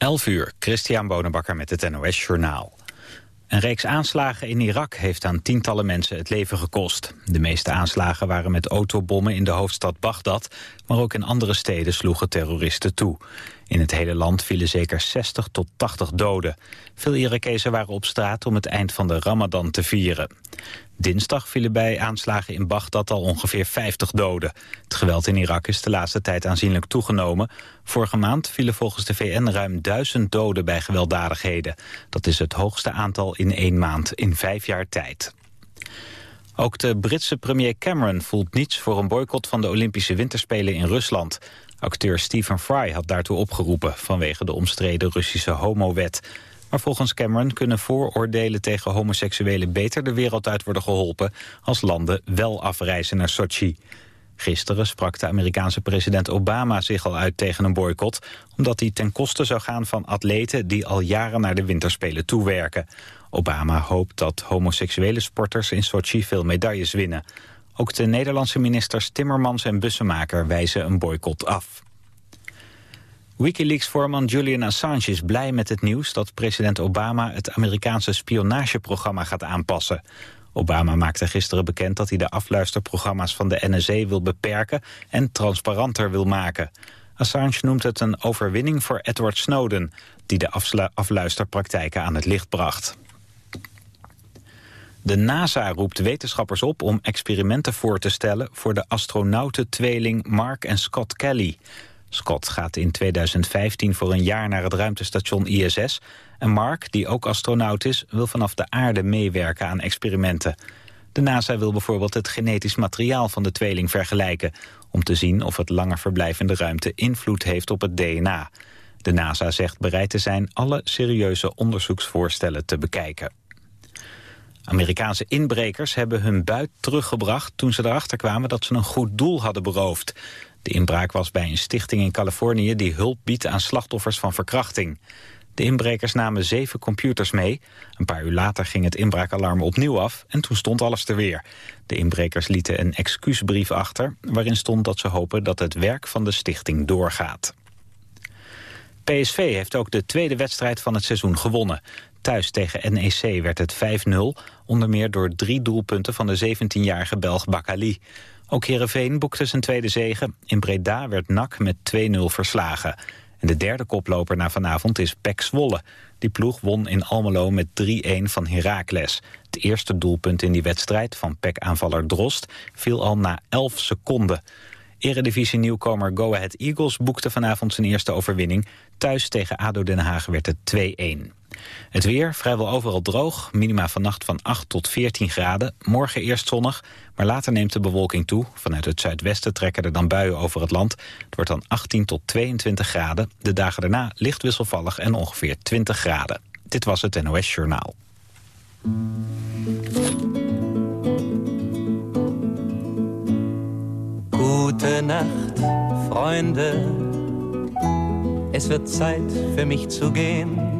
11 uur, Christian Bonenbakker met het NOS Journaal. Een reeks aanslagen in Irak heeft aan tientallen mensen het leven gekost. De meeste aanslagen waren met autobommen in de hoofdstad Bagdad... maar ook in andere steden sloegen terroristen toe. In het hele land vielen zeker 60 tot 80 doden. Veel Irakezen waren op straat om het eind van de Ramadan te vieren. Dinsdag vielen bij aanslagen in Bagdad al ongeveer 50 doden. Het geweld in Irak is de laatste tijd aanzienlijk toegenomen. Vorige maand vielen volgens de VN ruim duizend doden bij gewelddadigheden. Dat is het hoogste aantal in één maand in vijf jaar tijd. Ook de Britse premier Cameron voelt niets voor een boycott van de Olympische Winterspelen in Rusland. Acteur Stephen Fry had daartoe opgeroepen vanwege de omstreden Russische homowet. Maar volgens Cameron kunnen vooroordelen tegen homoseksuelen beter de wereld uit worden geholpen als landen wel afreizen naar Sochi. Gisteren sprak de Amerikaanse president Obama zich al uit tegen een boycott... omdat die ten koste zou gaan van atleten die al jaren naar de winterspelen toewerken. Obama hoopt dat homoseksuele sporters in Sochi veel medailles winnen. Ook de Nederlandse ministers Timmermans en Bussemaker wijzen een boycott af. Wikileaks-voorman Julian Assange is blij met het nieuws dat president Obama het Amerikaanse spionageprogramma gaat aanpassen. Obama maakte gisteren bekend dat hij de afluisterprogramma's van de NSA wil beperken en transparanter wil maken. Assange noemt het een overwinning voor Edward Snowden, die de afluisterpraktijken aan het licht bracht. De NASA roept wetenschappers op om experimenten voor te stellen voor de astronauten-tweeling Mark en Scott Kelly. Scott gaat in 2015 voor een jaar naar het ruimtestation ISS... en Mark, die ook astronaut is, wil vanaf de aarde meewerken aan experimenten. De NASA wil bijvoorbeeld het genetisch materiaal van de tweeling vergelijken... om te zien of het langer verblijf in de ruimte invloed heeft op het DNA. De NASA zegt bereid te zijn alle serieuze onderzoeksvoorstellen te bekijken. Amerikaanse inbrekers hebben hun buit teruggebracht toen ze erachter kwamen dat ze een goed doel hadden beroofd. De inbraak was bij een stichting in Californië die hulp biedt aan slachtoffers van verkrachting. De inbrekers namen zeven computers mee. Een paar uur later ging het inbraakalarm opnieuw af en toen stond alles er weer. De inbrekers lieten een excuusbrief achter waarin stond dat ze hopen dat het werk van de stichting doorgaat. PSV heeft ook de tweede wedstrijd van het seizoen gewonnen. Thuis tegen NEC werd het 5-0, onder meer door drie doelpunten van de 17-jarige Belg Bakali. Ook Heerenveen boekte zijn tweede zege. In Breda werd NAC met 2-0 verslagen. En de derde koploper na vanavond is Pek Zwolle. Die ploeg won in Almelo met 3-1 van Heracles. Het eerste doelpunt in die wedstrijd van Pek-aanvaller Drost viel al na 11 seconden. Eredivisie-nieuwkomer Go Ahead Eagles boekte vanavond zijn eerste overwinning. Thuis tegen ADO Den Haag werd het 2-1. Het weer vrijwel overal droog, minima vannacht van 8 tot 14 graden. Morgen eerst zonnig, maar later neemt de bewolking toe. Vanuit het zuidwesten trekken er dan buien over het land. Het wordt dan 18 tot 22 graden. De dagen daarna licht wisselvallig en ongeveer 20 graden. Dit was het NOS Journaal. Gute Nacht, Freunde. Es wird Zeit für mich zu gehen.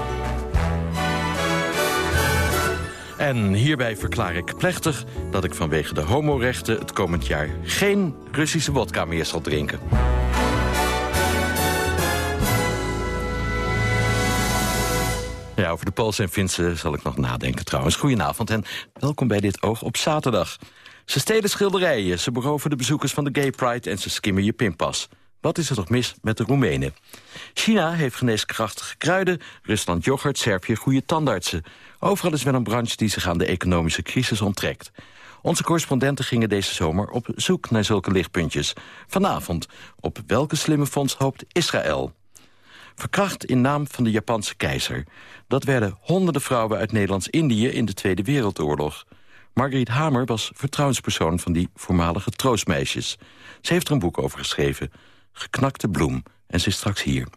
En hierbij verklaar ik plechtig dat ik vanwege de homorechten... het komend jaar geen Russische wodka meer zal drinken. Ja, over de Pools en Finse zal ik nog nadenken trouwens. Goedenavond en welkom bij dit Oog op zaterdag. Ze stelen schilderijen, ze beroven de bezoekers van de Gay Pride... en ze skimmen je pinpas. Wat is er toch mis met de Roemenen? China heeft geneeskrachtige kruiden, Rusland yoghurt, Servië goede tandartsen. Overal is wel een branche die zich aan de economische crisis onttrekt. Onze correspondenten gingen deze zomer op zoek naar zulke lichtpuntjes. Vanavond, op welke slimme fonds hoopt Israël? Verkracht in naam van de Japanse keizer. Dat werden honderden vrouwen uit Nederlands-Indië in de Tweede Wereldoorlog. Margriet Hamer was vertrouwenspersoon van die voormalige troostmeisjes. Ze heeft er een boek over geschreven, Geknakte bloem, en ze is straks hier.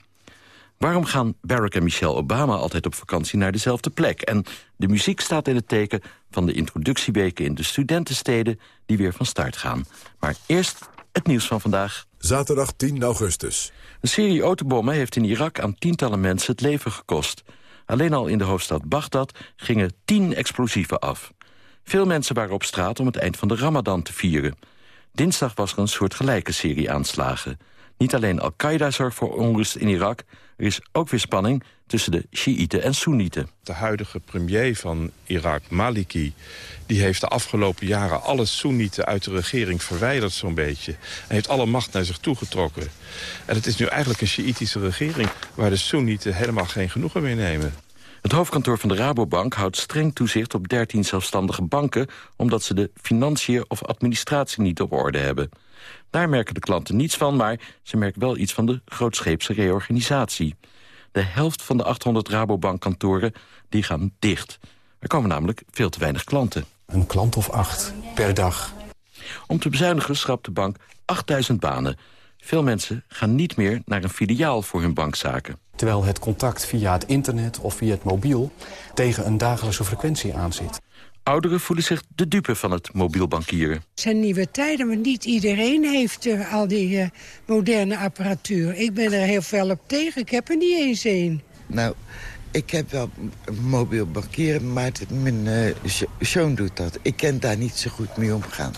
Waarom gaan Barack en Michelle Obama altijd op vakantie naar dezelfde plek? En de muziek staat in het teken van de introductieweken in de studentensteden die weer van start gaan. Maar eerst het nieuws van vandaag. Zaterdag 10 augustus. Een serie autobommen heeft in Irak aan tientallen mensen het leven gekost. Alleen al in de hoofdstad Bagdad gingen tien explosieven af. Veel mensen waren op straat om het eind van de Ramadan te vieren. Dinsdag was er een soort gelijke serie aanslagen. Niet alleen Al-Qaeda zorgt voor onrust in Irak... er is ook weer spanning tussen de Sjiïten en Soenieten. De huidige premier van Irak, Maliki... die heeft de afgelopen jaren alle Soenieten uit de regering verwijderd zo'n beetje. Hij heeft alle macht naar zich toegetrokken. En het is nu eigenlijk een Sjiïtische regering... waar de Soenieten helemaal geen genoegen meer nemen. Het hoofdkantoor van de Rabobank houdt streng toezicht op 13 zelfstandige banken... omdat ze de financiën of administratie niet op orde hebben. Daar merken de klanten niets van, maar ze merken wel iets van de grootscheepse reorganisatie. De helft van de 800 Rabobank-kantoren die gaan dicht. Er komen namelijk veel te weinig klanten. Een klant of acht per dag. Om te bezuinigen schrapt de bank 8000 banen. Veel mensen gaan niet meer naar een filiaal voor hun bankzaken. Terwijl het contact via het internet of via het mobiel tegen een dagelijkse frequentie aanzit. Ouderen voelen zich de dupe van het mobiel bankieren. Het zijn nieuwe tijden, maar niet iedereen heeft uh, al die uh, moderne apparatuur. Ik ben er heel veel op tegen, ik heb er niet eens een. Nou, ik heb wel mobiel bankieren, maar mijn uh, zoon doet dat. Ik kan daar niet zo goed mee omgaan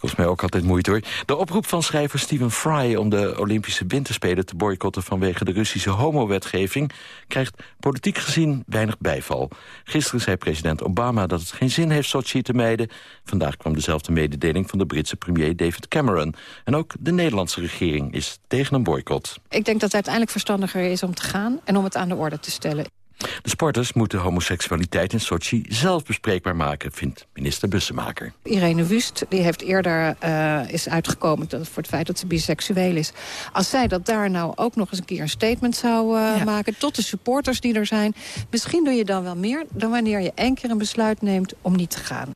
kost mij ook altijd moeite hoor. De oproep van schrijver Stephen Fry om de Olympische Winterspelen te boycotten vanwege de Russische homowetgeving krijgt politiek gezien weinig bijval. Gisteren zei president Obama dat het geen zin heeft Sochi te mijden. Vandaag kwam dezelfde mededeling van de Britse premier David Cameron. En ook de Nederlandse regering is tegen een boycott. Ik denk dat het uiteindelijk verstandiger is om te gaan en om het aan de orde te stellen. De sporters moeten homoseksualiteit in Sochi zelf bespreekbaar maken, vindt minister Bussemaker. Irene Wust die heeft eerder uh, is uitgekomen voor het feit dat ze biseksueel is. Als zij dat daar nou ook nog eens een keer een statement zou uh, ja. maken... tot de supporters die er zijn... misschien doe je dan wel meer dan wanneer je één keer een besluit neemt om niet te gaan.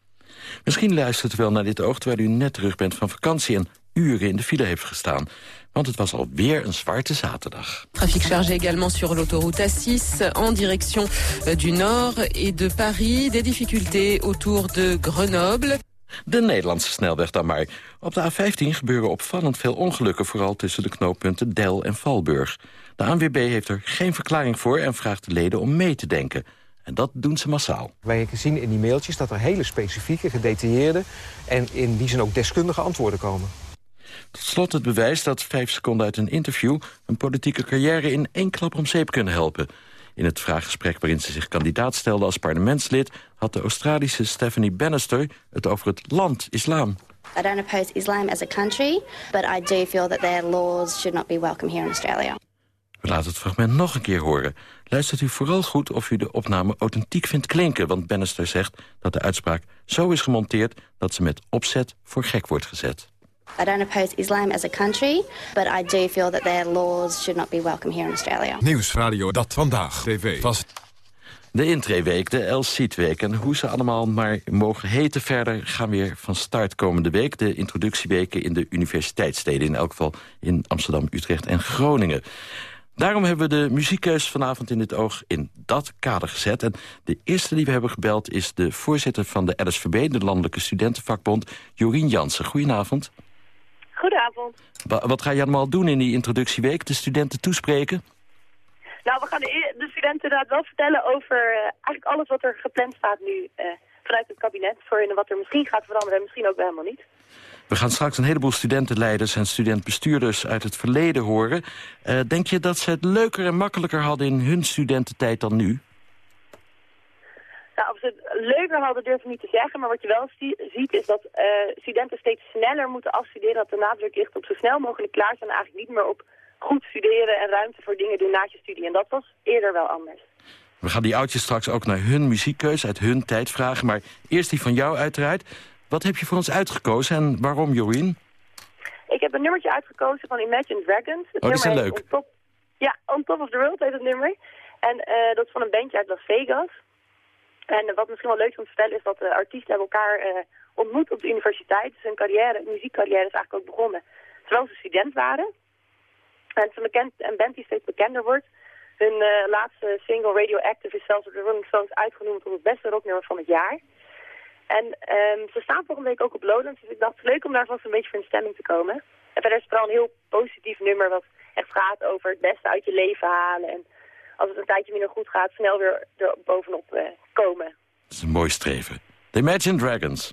Misschien luistert u wel naar dit oog terwijl u net terug bent van vakantie... en uren in de file heeft gestaan. Want het was alweer een zwarte zaterdag. Trafic chargé également sur l'autoroute A6 en direction euh, du nord et de Paris. Des difficultés autour de Grenoble. De Nederlandse snelweg dan maar. Op de A15 gebeuren opvallend veel ongelukken... vooral tussen de knooppunten Del en Valburg. De ANWB heeft er geen verklaring voor... en vraagt de leden om mee te denken. En dat doen ze massaal. Wij zien in die mailtjes dat er hele specifieke, gedetailleerde... en in die zin ook deskundige antwoorden komen. Tot slot het bewijs dat vijf seconden uit een interview... een politieke carrière in één klap om zeep kunnen helpen. In het vraaggesprek waarin ze zich kandidaat stelde als parlementslid... had de Australische Stephanie Bannister het over het land islam. I don't oppose Islam as a country, but I do feel that their laws should not be welcome here in Australia. We laten het fragment nog een keer horen. Luistert u vooral goed of u de opname authentiek vindt klinken... want Bannister zegt dat de uitspraak zo is gemonteerd... dat ze met opzet voor gek wordt gezet. I don't oppose Islam as a country, but I do feel that their laws should not be welcome here in Australia. Nieuwsradio Dat Vandaag, TV. Was... De intreeweek, de El-Seat-week en hoe ze allemaal maar mogen heten verder... gaan weer van start komende week. De introductieweken in de universiteitssteden. In elk geval in Amsterdam, Utrecht en Groningen. Daarom hebben we de muziekkeus vanavond in dit oog in dat kader gezet. En de eerste die we hebben gebeld is de voorzitter van de LSVB... de Landelijke Studentenvakbond, Jorien Jansen. Goedenavond. Goedenavond. Wat ga je allemaal doen in die introductieweek? De studenten toespreken? Nou, we gaan de, de studenten inderdaad wel vertellen over uh, eigenlijk alles wat er gepland staat nu uh, vanuit het kabinet. Voor wat er misschien gaat veranderen en misschien ook helemaal niet. We gaan straks een heleboel studentenleiders en studentbestuurders uit het verleden horen. Uh, denk je dat ze het leuker en makkelijker hadden in hun studententijd dan nu? Nou, of ze het leuker hadden durf ik niet te zeggen, maar wat je wel ziet is dat uh, studenten steeds sneller moeten afstuderen. Dat de nadruk ligt op zo snel mogelijk klaar zijn eigenlijk niet meer op goed studeren en ruimte voor dingen doen na je studie. En dat was eerder wel anders. We gaan die oudjes straks ook naar hun muziekkeuze uit hun tijd vragen. Maar eerst die van jou uiteraard. Wat heb je voor ons uitgekozen en waarom, Jorien? Ik heb een nummertje uitgekozen van Imagine Dragons. Het oh, die zijn leuk. On top, ja, On Top of the World heet het nummer. En uh, dat is van een bandje uit Las Vegas. En wat misschien wel leuk is om te vertellen is dat de artiesten hebben elkaar uh, ontmoet op de universiteit. Dus hun carrière, muziekcarrière is eigenlijk ook begonnen terwijl ze student waren. En het is een, bekend, een band die steeds bekender wordt. Hun uh, laatste single Radioactive is zelfs door de Rolling Stones uitgenoemd tot het beste rocknummer van het jaar. En um, ze staan volgende week ook op Lowlands, dus ik dacht het leuk om daar vast een beetje voor in stemming te komen. En verder is het vooral een heel positief nummer wat echt gaat over het beste uit je leven halen. En als het een tijdje minder goed gaat, snel weer er bovenop uh, komen. Dat is een mooi streven. The Imagine Dragons.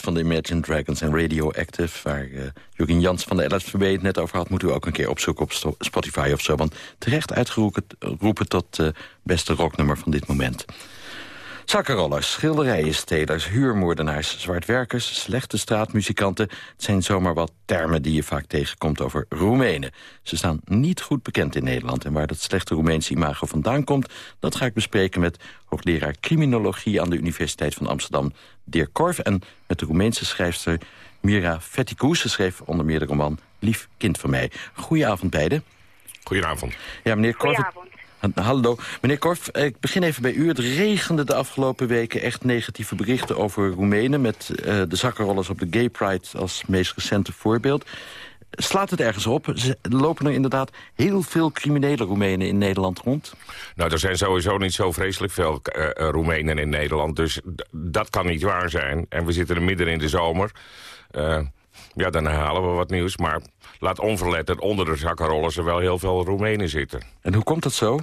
Van de Imagine Dragons en Radioactive... waar uh, Jurgen Jans van de LSVB het net over had... moeten we ook een keer opzoeken op Spotify of zo. Want terecht uitgeroepen tot uh, beste rocknummer van dit moment. Zakkenrollers, schilderijen, stelers, huurmoordenaars, zwartwerkers... slechte straatmuzikanten. Het zijn zomaar wat termen die je vaak tegenkomt over Roemenen. Ze staan niet goed bekend in Nederland. En waar dat slechte Roemeense imago vandaan komt... dat ga ik bespreken met hoogleraar criminologie... aan de Universiteit van Amsterdam, Dirk Korf... en met de Roemeense schrijfster Mira Vetticou. Ze schreef onder meer de roman Lief Kind van Mij. Goedenavond beiden. Goedenavond. Ja, meneer Korf, Goedenavond. Hallo. Meneer Korf, ik begin even bij u. Het regende de afgelopen weken echt negatieve berichten over Roemenen... met uh, de zakkenrollers op de Gay Pride als meest recente voorbeeld. Slaat het ergens op? Lopen er inderdaad heel veel criminele Roemenen in Nederland rond? Nou, er zijn sowieso niet zo vreselijk veel uh, Roemenen in Nederland. Dus dat kan niet waar zijn. En we zitten midden in de zomer. Ja, dan halen we wat nieuws. Maar laat onverletterd onder de zakkenrollers er wel heel veel Roemenen zitten. En hoe komt dat zo?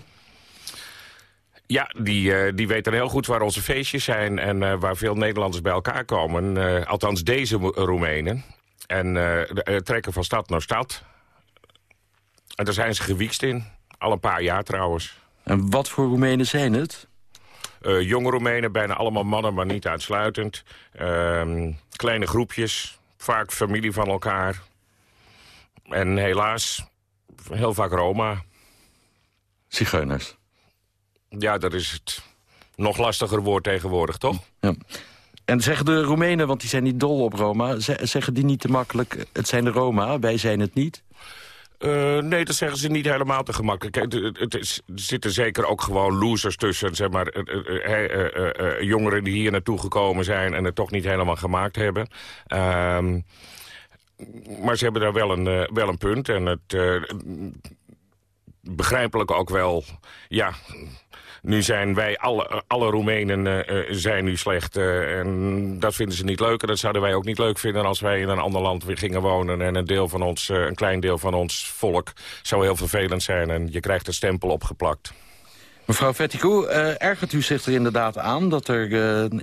Ja, die, uh, die weten heel goed waar onze feestjes zijn... en uh, waar veel Nederlanders bij elkaar komen. Uh, althans deze Roemenen. En trekken van stad naar stad. En daar zijn ze gewiekst in. Al een paar jaar trouwens. En wat voor Roemenen zijn het? jonge Roemenen, bijna allemaal mannen, maar niet uitsluitend. Ehm, kleine groepjes, vaak familie van elkaar. En helaas heel vaak Roma. Zigeuners. Ja, dat is het nog lastiger woord tegenwoordig, toch? Ja. En zeggen de Roemenen, want die zijn niet dol op Roma... zeggen die niet te makkelijk, het zijn de Roma, wij zijn het niet? Uh, nee, dat zeggen ze niet helemaal te gemakkelijk. Kijk, het is, er zitten zeker ook gewoon losers tussen. Zeg maar, uh, uh, jongeren die hier naartoe gekomen zijn... en het toch niet helemaal gemaakt hebben. Maar ze hebben daar wel een, wel een punt. En het begrijpelijk ook wel... ja, nu zijn wij, alle, alle Roemenen uh, zijn nu slecht. En dat vinden ze niet leuk. En dat zouden wij ook niet leuk vinden als wij in een ander land weer gingen wonen. En een, deel van ons, een klein deel van ons volk zou heel vervelend zijn. En je krijgt een stempel opgeplakt. Mevrouw Vettico, ergert u zich er inderdaad aan dat er,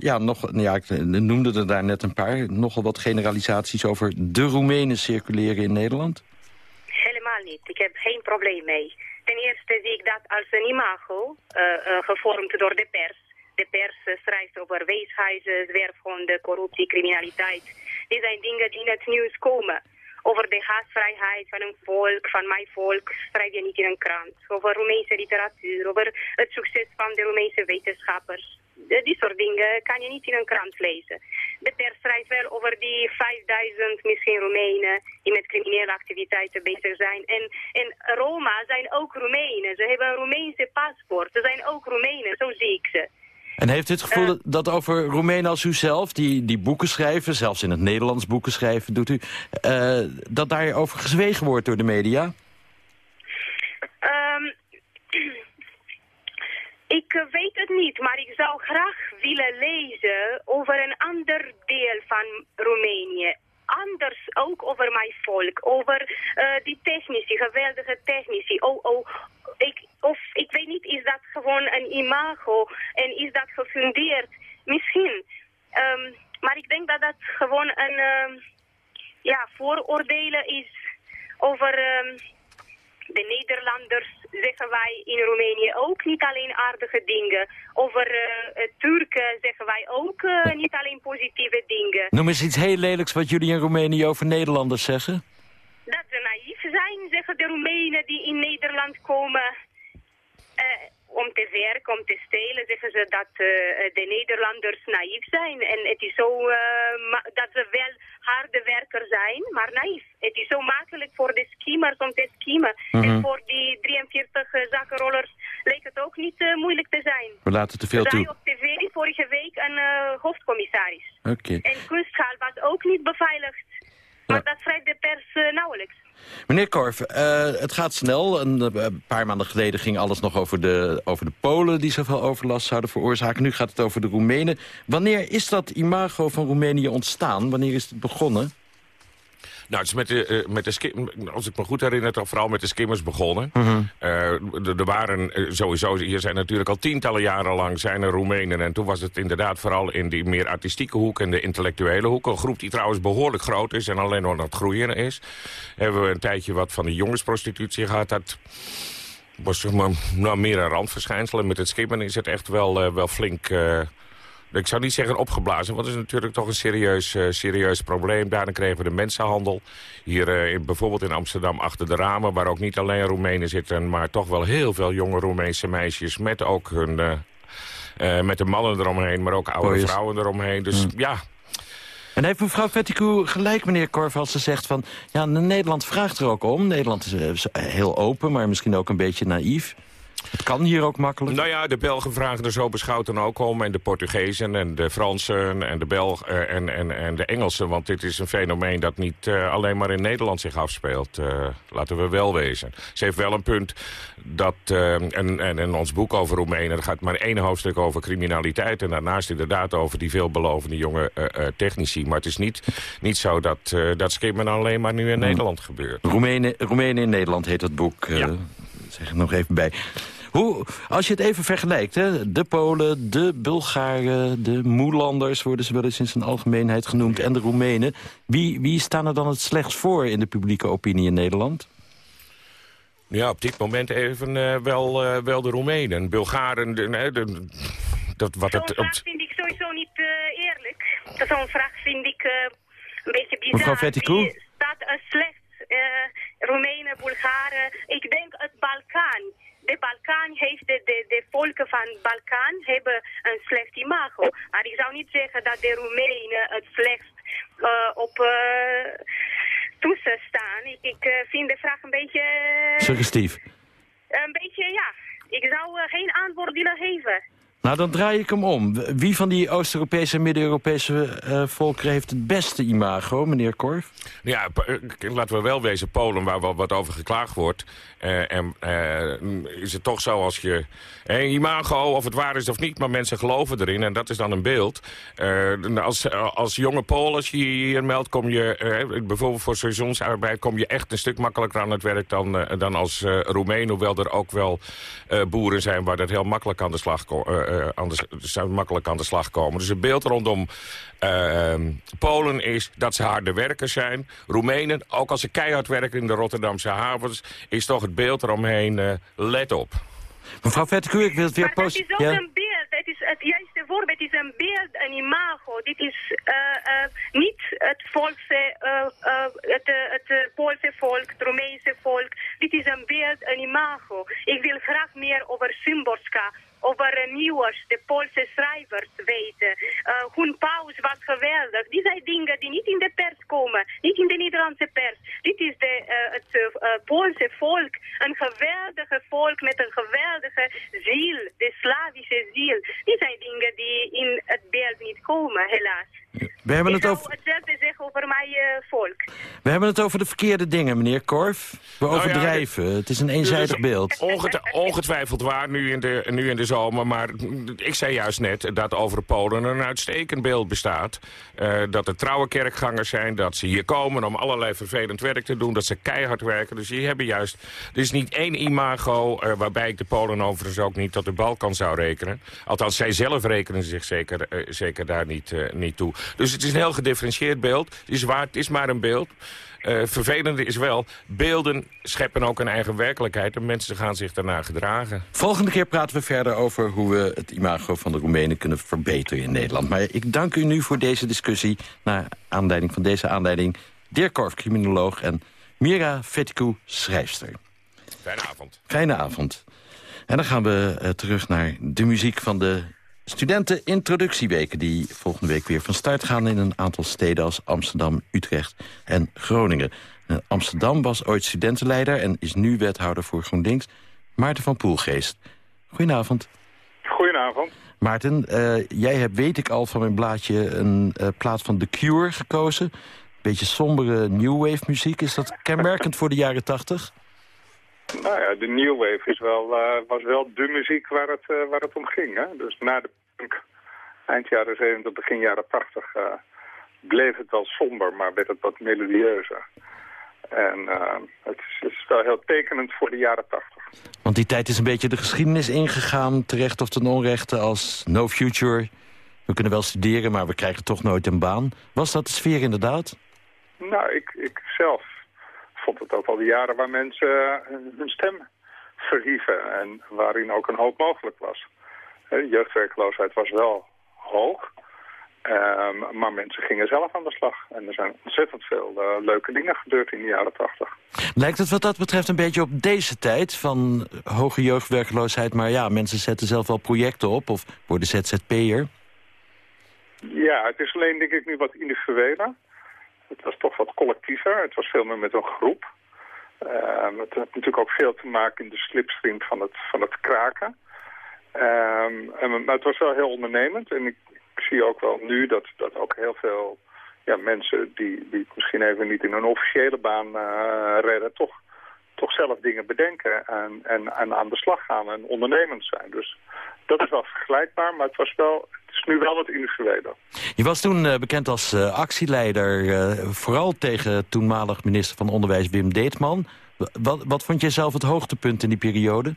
ja, nog, ja, ik noemde er daar net een paar, nogal wat generalisaties over de Roemenen circuleren in Nederland? Helemaal niet. Ik heb geen probleem mee. Ten eerste zie ik dat als een imago, gevormd door de pers. De pers schrijft over weeshuizen, zwerfhonden, corruptie, criminaliteit. Dit zijn dingen die in het nieuws komen. Over de gastvrijheid van een volk, van mijn volk, schrijf je niet in een krant. Over Roemeense literatuur, over het succes van de Roemeense wetenschappers. Die soort dingen kan je niet in een krant lezen. De pers schrijft wel over die 5000 misschien Roemenen die met criminele activiteiten bezig zijn. En, en Roma zijn ook Roemenen. Ze hebben een Roemeense paspoort. Ze zijn ook Roemenen, zo zie ik ze. En heeft u het gevoel uh, dat over Roemenen als u zelf, die, die boeken schrijven... zelfs in het Nederlands boeken schrijven, doet u... Uh, dat daarover gezwegen wordt door de media? Um, ik weet het niet, maar ik zou graag willen lezen over een ander deel van Roemenië. Anders ook over mijn volk, over uh, die technici, geweldige technici. Oh, oh, ik, of ik weet niet, is dat gewoon een imago en is dat gefundeerd? Misschien. Um, maar ik denk dat dat gewoon een uh, ja, vooroordelen is over... Um, de Nederlanders zeggen wij in Roemenië ook niet alleen aardige dingen. Over uh, Turken zeggen wij ook uh, niet alleen positieve dingen. Noem eens iets heel lelijks wat jullie in Roemenië over Nederlanders zeggen. Dat ze naïef zijn, zeggen de Roemenen die in Nederland komen. Uh, om te werken, om te stelen, zeggen ze dat uh, de Nederlanders naïef zijn. En het is zo uh, dat ze wel harde werker zijn, maar naïef. Het is zo makkelijk voor de skimmers om te. Mm -hmm. En voor die 43 uh, zakkenrollers leek het ook niet uh, moeilijk te zijn. We laten te veel toe. op tv vorige week een hoofdcommissaris. Okay. En kunsthal was ook niet beveiligd. Maar ja. dat schrijft de pers nauwelijks. Meneer Korf, uh, het gaat snel. Een, een, paar maanden geleden ging alles nog over de, over de Polen... die zoveel overlast zouden veroorzaken. Nu gaat het over de Roemenen. Wanneer is dat imago van Roemenië ontstaan? Wanneer is het begonnen? Nou, het is met de, uh, met de skim, als ik me goed herinner, toch vooral met de skimmers begonnen. -huh. er waren uh, sowieso, hier zijn natuurlijk al tientallen jaren lang zijn er Roemenen. En toen was het inderdaad vooral in die meer artistieke hoek en de intellectuele hoek. Een groep die trouwens behoorlijk groot is en alleen nog aan het groeien is. Hebben we een tijdje wat van de jongensprostitutie gehad. Dat was zeg maar, nou, meer een randverschijnsel. En met het skimmen is het echt wel, wel flink ik zou niet zeggen opgeblazen, want het is natuurlijk toch een serieus, uh, serieus probleem. Daarna kregen we de mensenhandel. Hier uh, in, bijvoorbeeld in Amsterdam achter de ramen, waar ook niet alleen Roemenen zitten... maar toch wel heel veel jonge Roemeense meisjes met ook hun... Uh, met de mannen eromheen, maar ook oude Boys. vrouwen eromheen. Dus Mm. ja, En heeft mevrouw Vetticoe gelijk, meneer Korf, als ze zegt van... ja, Nederland vraagt er ook om. Nederland is eh, heel open, maar misschien ook een beetje naïef. Het kan hier ook makkelijk. Nou ja, de Belgen vragen er zo beschouwd dan ook om. En de Portugezen en de Fransen en de Belgen en, en, en de Engelsen. Want dit is een fenomeen dat niet uh, alleen maar in Nederland zich afspeelt. Uh, laten we wel wezen. Ze heeft wel een punt dat... Uh, en, en in ons boek over Roemenen er gaat maar één hoofdstuk over criminaliteit. En daarnaast inderdaad over die veelbelovende jonge technici. Maar het is niet, niet zo dat, dat skimmen alleen maar nu in Hmm. Nederland gebeurt. Roemenen, Roemenen in Nederland heet het boek. Ja. Zeg ik nog even bij. Hoe, als je het even vergelijkt, hè, de Polen, de Bulgaren, de Moelanders... worden ze wel eens in zijn algemeenheid genoemd, en de Roemenen. Wie, wie staan er dan het slechtst voor in de publieke opinie in Nederland? Ja, op dit moment even uh, wel, uh, wel de Roemenen. Bulgaren, de, de, de, dat wat het... vraag vind ik sowieso niet uh, eerlijk. Zo'n vraag vind ik een beetje bizar. Mevrouw Vetticoe? Die staat slecht scharen. Ik denk het Balkan. De Balkan heeft, de, de, de volken van Balkan hebben een slecht imago. Maar ik zou niet zeggen dat de Roemenen het slechtst uh, op uh, toetsen staan. Ik, ik uh, vind de vraag een beetje... Suggestief. Een beetje, ja. Ik zou geen antwoord willen geven. Nou, dan draai ik hem om. Wie van die Oost-Europese en Midden-Europese uh, volkeren heeft het beste imago, meneer Korf? Ja, laten we wel wezen, Polen, waar wat over geklaagd wordt. Uh, en uh, is het toch zo als je... imago, of het waar is of niet, maar mensen geloven erin. En dat is dan een beeld. als, als jonge Polen, als je hier meldt, kom je... bijvoorbeeld voor seizoensarbeid kom je echt een stuk makkelijker aan het werk dan, dan als Roemeen. Hoewel er ook wel boeren zijn waar dat heel makkelijk aan de slag komt aan de, makkelijk aan de slag komen. Dus het beeld rondom uh, Polen is dat ze harde werkers zijn. Roemenen, ook als ze keihard werken in de Rotterdamse havens... is toch het beeld eromheen, uh, let op. Mevrouw Vettekoe, ik wil het weer Maar dat is ook ja? een beeld. Het, is het juiste voorbeeld is een beeld, een imago. Dit is uh, uh, niet het volkse, uh, het, het Poolse volk, het Roemeense volk. Dit is een beeld, een imago. Ik wil graag meer over Symborska, over nieuws, de Poolse schrijvers weten. Hun paus was geweldig. Die zijn dingen die niet in de pers komen, niet in de Nederlandse pers. Dit is de, uh, het uh, Poolse volk, een geweldige volk met een geweldige ziel, de Slavische ziel. Die zijn dingen die in het beeld niet komen, helaas. We hebben het over... hetzelfde zeggen over mijn uh, volk. We hebben het over de verkeerde dingen, meneer Korf. We nou overdrijven. Ja, het is een eenzijdig beeld. ongetwijfeld waar nu in, de, nu in de zomer. Maar ik zei juist net dat over Polen een uitstekend beeld bestaat. Uh, dat er trouwe kerkgangers zijn. Dat ze hier komen om allerlei vervelend werk te doen. Dat ze keihard werken. Dus die hebben juist... Er is niet één imago uh, waarbij ik de Polen overigens ook niet tot de Balkan zou rekenen. Althans, zij zelf rekenen zich zeker, zeker daar niet, niet toe. Dus het is een heel gedifferentieerd beeld. Het is, waar, het is maar een beeld. Uh, vervelende is wel, beelden scheppen ook een eigen werkelijkheid... en mensen gaan zich daarna gedragen. Volgende keer praten we verder over hoe we het imago van de Roemenen kunnen verbeteren in Nederland. Maar ik dank u nu voor deze discussie, naar aanleiding van deze aanleiding... Dirk Korf, criminoloog, en Mira Fetikou, schrijfster. Fijne avond. Fijne avond. En dan gaan we uh, terug naar de muziek van de Studenten-introductieweken die volgende week weer van start gaan... in een aantal steden als Amsterdam, Utrecht en Groningen. Eh, Amsterdam was ooit studentenleider en is nu wethouder voor GroenLinks. Maarten van Poelgeest. Goedenavond. Goedenavond. Maarten, uh, jij hebt, weet ik al van mijn blaadje, een uh, plaat van The Cure gekozen. Beetje sombere new wave muziek. Is dat kenmerkend voor de jaren tachtig? Nou ja, de New Wave is wel, uh, was wel de muziek waar het, uh, waar het om ging. Hè? Dus na de punk, eind jaren 70, begin jaren 80, uh, eh, bleef het wel somber, maar werd het wat melodieuzer. En het is, het, is, wel heel tekenend voor de jaren 80. Want die tijd is een beetje de geschiedenis ingegaan, terecht of ten onrechte, als no future. We kunnen wel studeren, maar we krijgen toch nooit een baan. Was dat de sfeer inderdaad? Nou, ik, ik zelf vond het ook al de jaren waar mensen eh, hun stem verhieven en waarin ook een hoop mogelijk was. De jeugdwerkloosheid was wel hoog, um, maar mensen gingen zelf aan de slag. En er zijn ontzettend veel uh, leuke dingen gebeurd in de jaren tachtig. Lijkt het wat dat betreft een beetje op deze tijd van hoge jeugdwerkloosheid... maar ja, mensen zetten zelf wel projecten op of worden ZZP'er? Ja, het is alleen denk ik nu wat individueler. Het was toch wat collectiever. Het was veel meer met een groep. Uh, het had natuurlijk ook veel te maken in de slipstream van het, van het kraken. Um, en, maar het was wel heel ondernemend. En ik, zie ook wel nu dat, dat ook heel veel ja, mensen die, die misschien even niet in een officiële baan uh, redden... toch toch zelf dingen bedenken en, en, en aan de slag gaan en ondernemend zijn. Dus dat is wel vergelijkbaar, maar het, was wel, het is nu wel wat individueler. Je was toen uh, bekend als uh, actieleider, uh, vooral tegen toenmalig minister van Onderwijs Wim Deetman. Wat, wat vond jij zelf het hoogtepunt in die periode?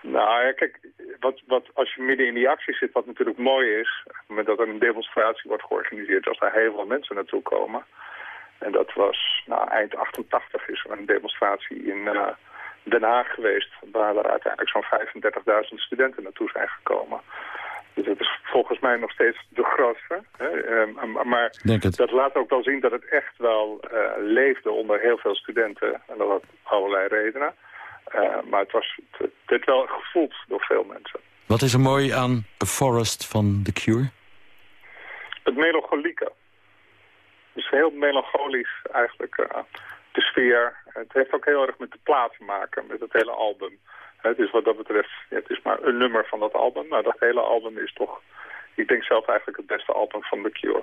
Nou ja, kijk, wat, wat, als je midden in die actie zit, wat natuurlijk mooi is... met dat er een demonstratie wordt georganiseerd, als daar heel veel mensen naartoe komen... En dat was nou, eind 88 is er een demonstratie in uh, Den Haag geweest... waar er uiteindelijk zo'n 35.000 studenten naartoe zijn gekomen. Dus het is volgens mij nog steeds de grootste. Hè? Ehm, maar dat laat ook wel zien dat het echt wel uh, leefde onder heel veel studenten. En dat had allerlei redenen. Uh, maar het, was, het, het wel gevoeld door veel mensen. Wat is er mooi aan A Forest van The Cure? Het melancholieke. Dus heel melancholisch eigenlijk. Uh, de sfeer. Het heeft ook heel erg met de plaat te maken, met het hele album. Het is wat dat betreft, het is maar een nummer van dat album. Maar dat hele album is toch, ik denk zelf eigenlijk het beste album van The Cure.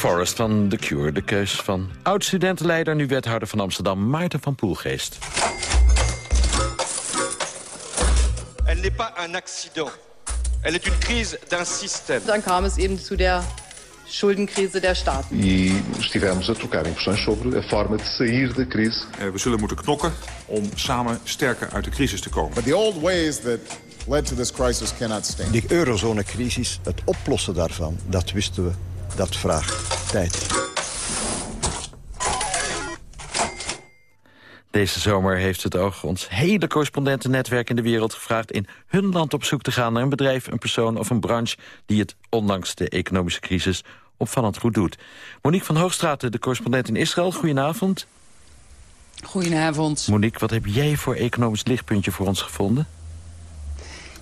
Forest van The Cure, de keus van oud-studentenleider... nu wethouder van Amsterdam, Maarten van Poelgeest. Elle n'est pas un accident. Elle est une crise d'un système. Dan kwam het eben zu der schuldenkrise der Staaten. E estivemos a trocar impressões sobre a forma de sair da crise. We zullen moeten knokken om samen sterker uit de crisis te komen. But the old ways that led to this crisis cannot stand. Die eurozonecrisis, het oplossen daarvan, dat wisten we dat vraagt tijd. Deze zomer heeft het oog ons hele correspondentennetwerk in de wereld gevraagd... in hun land op zoek te gaan naar een bedrijf, een persoon of een branche... die het, ondanks de economische crisis, opvallend goed doet. Monique van Hoogstraat, de correspondent in Israël, goedenavond. Goedenavond. Monique, wat heb jij voor economisch lichtpuntje voor ons gevonden?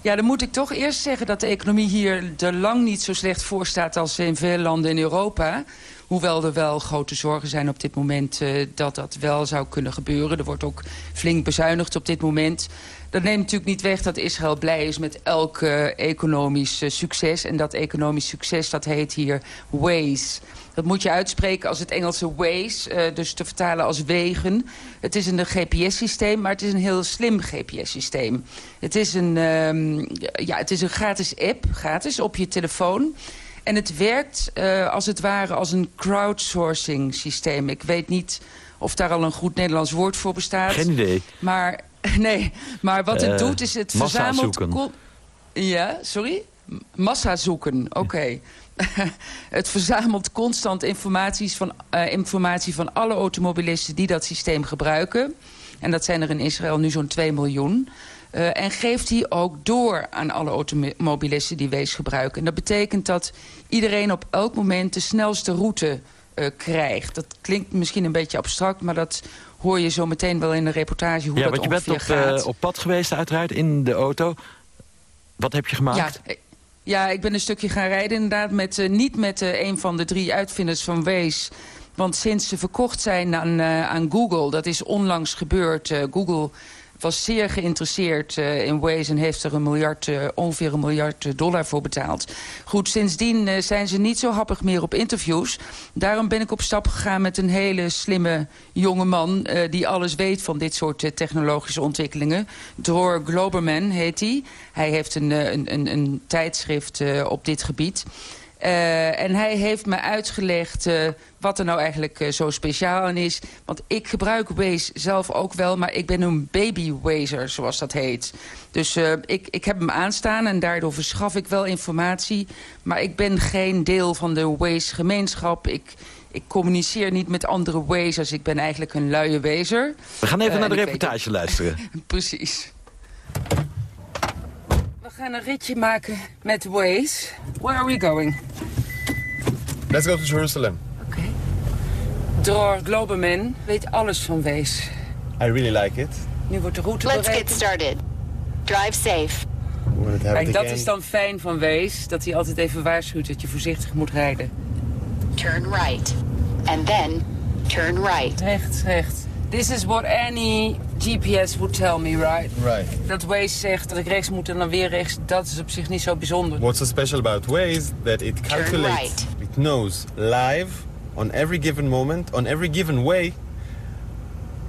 Ja, dan moet ik toch eerst zeggen dat de economie hier er lang niet zo slecht voor staat als in veel landen in Europa. Hoewel er wel grote zorgen zijn op dit moment uh, dat dat wel zou kunnen gebeuren. Er wordt ook flink bezuinigd op dit moment. Dat neemt natuurlijk niet weg dat Israël blij is met elk uh, economisch uh, succes. En dat economisch succes, dat heet hier Waze. Dat moet je uitspreken als het Engelse Waze, uh, dus te vertalen als wegen. Het is een GPS-systeem, maar het is een heel slim GPS-systeem. Het, is een, um, ja, het is een gratis app, gratis, op je telefoon. En het werkt uh, als het ware als een crowdsourcing systeem. Ik weet niet of daar al een goed Nederlands woord voor bestaat. Geen idee. Maar, nee, maar wat het Uh, doet is het massa verzamelt... Ja, sorry? Massa zoeken, oké. het verzamelt constant informaties van, eh, informatie van alle automobilisten die dat systeem gebruiken. En dat zijn er in Israël nu zo'n 2 miljoen. Eh, en geeft die ook door aan alle automobilisten die Wees gebruiken. En dat betekent dat iedereen op elk moment de snelste route eh, krijgt. Dat klinkt misschien een beetje abstract, maar dat hoor je zo meteen wel in de reportage hoe ja, dat want je bent ongeveer op, gaat. op pad geweest uiteraard in de auto. Wat heb je gemaakt? Ja, ja, ik ben een stukje gaan rijden inderdaad. Met, eh, niet met eh, een van de drie uitvinders van Waze. Want sinds ze verkocht zijn aan, eh, Google, dat is onlangs gebeurd. Google was zeer geïnteresseerd eh, in Waze en heeft er een miljard, eh, ongeveer een miljard eh, dollar voor betaald. Goed, sindsdien zijn ze niet zo happig meer op interviews. Daarom ben ik op stap gegaan met een hele slimme jonge man... die alles weet van dit soort technologische ontwikkelingen. Dror Globerman heet hij. Hij heeft een, een, een, een tijdschrift op dit gebied... Uh, en hij heeft me uitgelegd uh, wat er nou eigenlijk uh, zo speciaal aan is. Want ik gebruik Waze zelf ook wel, maar ik ben een baby-wazer, zoals dat heet. Dus ik, ik heb hem aanstaan en daardoor verschaf ik wel informatie. Maar ik ben geen deel van de Waze-gemeenschap. Ik, ik communiceer niet met andere Wazers. Ik ben eigenlijk een luie wezer. We gaan even Eh, naar de reportage luisteren. Precies. We gaan een ritje maken met Waze. Where are we going? Let's go to Jerusalem. Dror Globerman weet alles van Waze. I really like it. Nu wordt de route Let's get started. Drive safe. Kijk, dat is dan fijn van Waze. Dat hij altijd even waarschuwt dat je voorzichtig moet rijden. Turn right. And then turn right. Rechts, rechts. This is what any GPS would tell me, right? Right. Dat Waze zegt dat ik rechts moet en dan weer rechts, dat is op zich niet zo bijzonder. What's so special about Waze that it calculates, right. it knows live on every given moment, on every given way,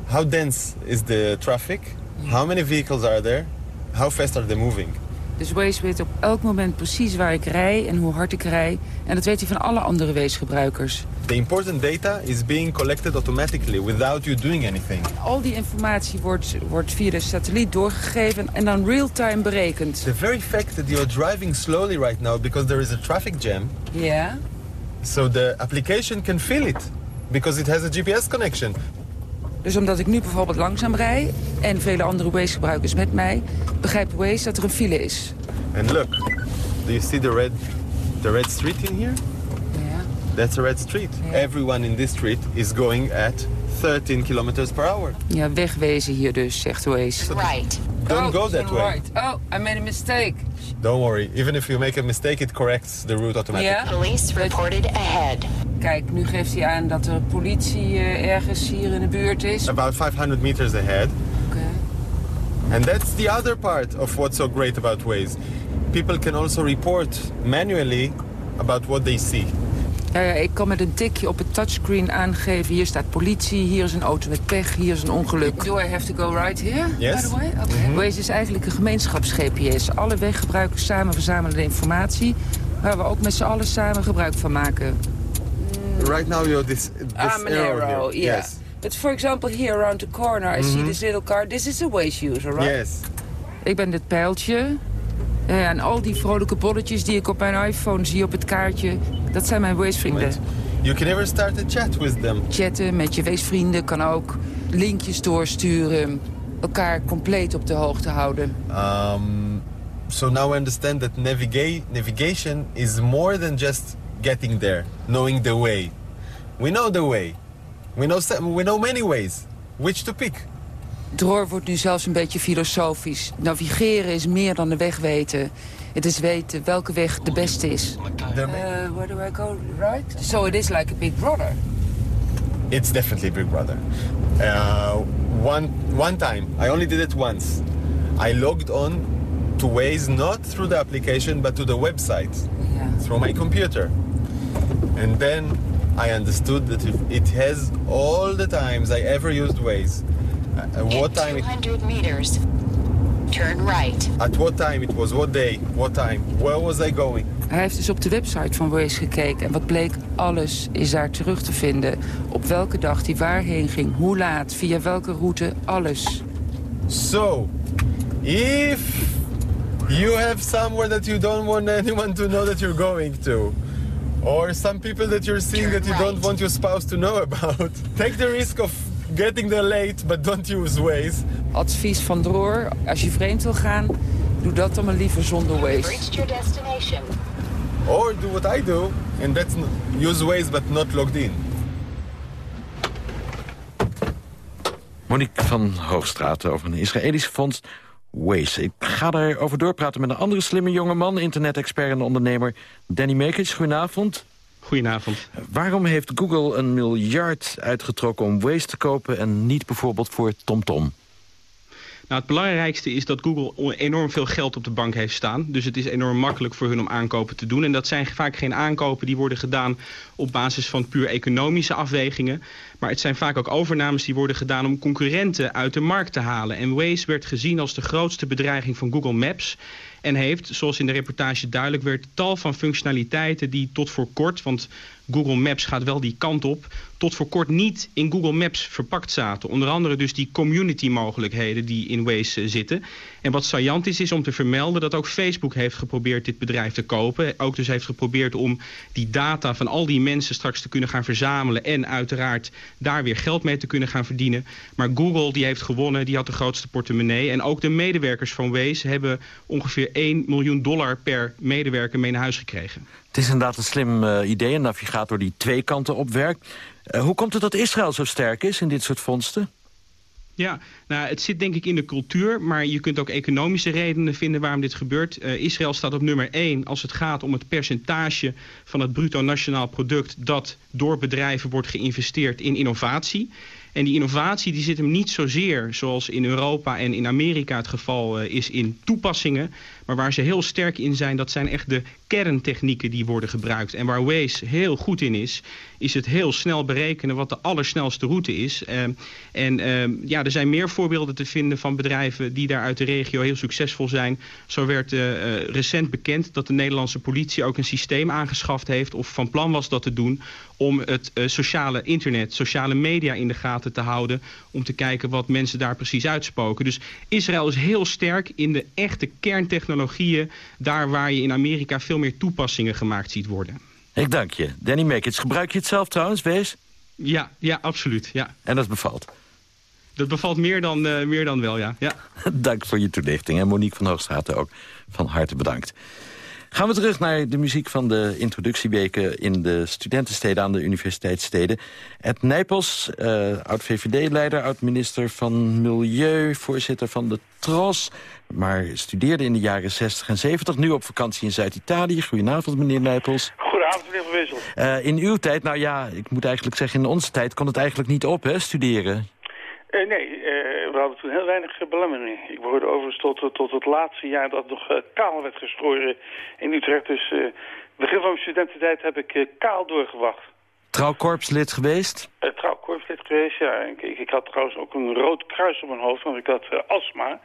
how dense is the traffic, how many vehicles are there, how fast are they moving. Dus Waze weet op elk moment precies waar ik rij en hoe hard ik rij. En dat weet hij van alle andere Waze-gebruikers. The important data is being collected automatically without you doing anything. Al die informatie wordt, wordt via de satelliet doorgegeven en dan real-time berekend. The very fact that you're driving slowly right now because there is a traffic jam, Ja? so the application can feel it because it has a GPS connection. Dus omdat ik nu bijvoorbeeld langzaam rij en vele andere Waze-gebruikers met mij... begrijpt Waze dat er een file is. And look, do you see the red, the red street in here? Ja. That's a red street. Everyone in this street is going at 13 kilometers per hour. Ja, wegwezen hier dus, zegt Waze. Right. Don't go that way. Right. Oh, I made a mistake. Don't worry. Even if you make a mistake, it corrects the route automatically. Police reported ahead. Kijk, nu geeft hij aan dat er politie eh, ergens hier in de buurt is. About 500 meters ahead. And that's the other part of what's so great about Waze. People can also report manually about what they see. Ja, ja, ik kan met een tikje op het touchscreen aangeven... hier staat politie, hier is een auto met pech, hier is een ongeluk. Do I have to go right here, Yes. by the way? Okay. Waze is eigenlijk een gemeenschapsgps. Alle weggebruikers samen verzamelen de informatie... waar we ook met z'n allen samen gebruik van maken. Right now you're this, this I'm an arrow yeah. Yes. But for example, here around the corner, I see Mhm. this little car. This is a Waze user, right? Yes. Ik ben dit pijltje. Eh, en al die vrolijke bolletjes die ik op mijn iPhone zie op het kaartje... dat zijn mijn Waze-vrienden. You can never start a chat with them. Chatten met je Waze-vrienden kan ook. Linkjes doorsturen. Elkaar compleet op de hoogte houden. Um, so now I understand that naviga navigation is more than just getting there, knowing the way. We know the way. We know, we know many ways. Which to pick? Dror wordt nu zelfs een beetje filosofisch. Navigeren is meer dan de weg weten. Het is weten welke weg de beste is. Uh, where do I go? Right? So it is like a big brother. It's definitely Big Brother. Uh, one, one time, I only did it once. I logged on to Waze not through the application but to the website through my computer. And then I understood that if it has all the times I ever used Waze. Uh, what time? It, 200 meters. Turn right. at what time it was? What day? What time? Where was I going? Hij heeft dus op de website van Waze gekeken. En wat bleek, alles is daar terug te vinden. Op welke dag hij waarheen ging, hoe laat, via welke route, alles. So, if you have somewhere that you don't want anyone to know that you're going to, or some people that you're seeing that you don't want your spouse to know about, take the risk of getting there late, but don't use Waze. Advies van Droor, als je vreemd wil gaan, doe dat dan maar liever zonder Waze. Reached your destination. Or do what I do, and that's use Waze but not logged in. Monique van Hoogstraat over een Israëlisch fonds Waze. Ik ga daarover doorpraten met een andere slimme jongeman... internet-expert en ondernemer Danny Mekic. Goedenavond. Goedenavond. Waarom heeft Google een miljard uitgetrokken om Waze te kopen... en niet bijvoorbeeld voor TomTom? Nou, het belangrijkste is dat Google enorm veel geld op de bank heeft staan. Dus het is enorm makkelijk voor hun om aankopen te doen. En dat zijn vaak geen aankopen die worden gedaan op basis van puur economische afwegingen. Maar het zijn vaak ook overnames die worden gedaan om concurrenten uit de markt te halen. En Waze werd gezien als de grootste bedreiging van Google Maps. En heeft, zoals in de reportage duidelijk werd, tal van functionaliteiten die tot voor kort, want Google Maps gaat wel die kant op, tot voor kort niet in Google Maps verpakt zaten. Onder andere dus die community mogelijkheden die in Waze eh, zitten. En wat saillant is, is om te vermelden dat ook Facebook heeft geprobeerd dit bedrijf te kopen. Ook dus heeft geprobeerd om die data van al die mensen straks te kunnen gaan verzamelen. En uiteraard daar weer geld mee te kunnen gaan verdienen. Maar Google die heeft gewonnen, die had de grootste portemonnee. En ook de medewerkers van Waze hebben ongeveer 1 miljoen dollar per medewerker mee naar huis gekregen. Het is inderdaad een slim eh, idee, een navigator die twee kanten opwerkt. Uh, hoe komt het dat Israël zo sterk is in dit soort vondsten? Ja, nou, het zit denk ik in de cultuur, maar je kunt ook economische redenen vinden waarom dit gebeurt. Uh, Israël staat op nummer 1 als het gaat om het percentage van het bruto nationaal product dat door bedrijven wordt geïnvesteerd in innovatie. En die innovatie die zit hem niet zozeer, zoals in Europa en in Amerika het geval uh, is, in toepassingen. Maar waar ze heel sterk in zijn, dat zijn echt de kerntechnieken die worden gebruikt. En waar Waze heel goed in is, is het heel snel berekenen wat de allersnelste route is. Uh, en uh, ja, er zijn meer voorbeelden te vinden van bedrijven die daar uit de regio heel succesvol zijn. Zo werd uh, recent bekend dat de Nederlandse politie ook een systeem aangeschaft heeft... of van plan was dat te doen om het sociale internet, sociale media in de gaten te houden... om te kijken wat mensen daar precies uitspoken. Dus Israël is heel sterk in de echte kerntechnologieën... daar waar je in Amerika veel meer toepassingen gemaakt ziet worden. Ik dank je. Danny Mekic, gebruik je het zelf trouwens, Wees? Ja, ja, absoluut. Ja. En dat bevalt? Dat bevalt meer dan, uh, meer dan wel, ja. ja. dank voor je toelichting. En Monique van Hoogstraat ook van harte bedankt. Gaan we terug naar de muziek van de introductieweken... in de studentensteden aan de universiteitssteden. Ed Nijpels, uh, oud-VVD-leider, oud-minister van Milieu... voorzitter van de TROS, maar studeerde in de jaren 60 en 70... nu op vakantie in Zuid-Italië. Goedenavond, meneer Nijpels. Goedenavond, meneer Van Wissel. Uh, in uw tijd, nou ja, ik moet eigenlijk zeggen... in onze tijd kon het eigenlijk niet op, hè, studeren. Uh, nee, uh, we hadden toen heel weinig uh, belemmeringen. Ik behoorde overigens tot, tot het laatste jaar dat nog kaal werd geschoren in Utrecht. Dus begin van mijn studententijd heb ik kaal doorgewacht. Trouwkorpslid geweest? trouwkorpslid geweest, ja. Ik, ik, had trouwens ook een rood kruis op mijn hoofd, want ik had astma.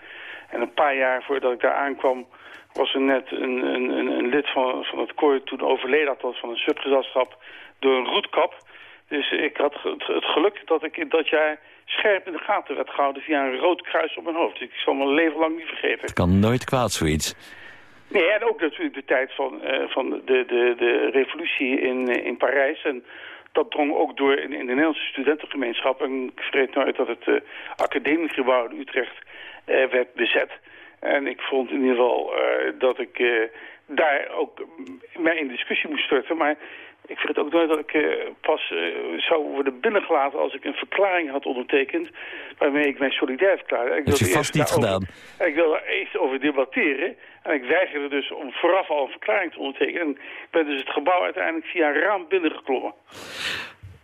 En een paar jaar voordat ik daar aankwam was er net een, een, een, een lid van, van het koor toen overleden had van een subgezelschap door een roetkap. Dus ik had het, het geluk dat ik in dat jaar scherp in de gaten werd gehouden via een rood kruis op mijn hoofd. Ik zal mijn leven lang niet vergeten. Het kan nooit kwaad, zoiets. Nee, en ook natuurlijk de tijd van, uh, van de, de, de revolutie in, uh, in Parijs. En dat drong ook door in, in de Nederlandse studentengemeenschap. En ik vergeet nooit dat het uh, academiegebouw in Utrecht werd bezet. En ik vond in ieder geval dat ik daar ook mij in discussie moest storten. Maar Ik vergeet ook nooit dat ik uh, pas uh, zou worden binnengelaten als ik een verklaring had ondertekend waarmee ik mij solidair verklaarde. Ik dat je vast niet gedaan. Ik wil daar eens over debatteren en ik weigerde dus om vooraf al een verklaring te ondertekenen. En ik ben dus het gebouw uiteindelijk via een raam binnengeklommen.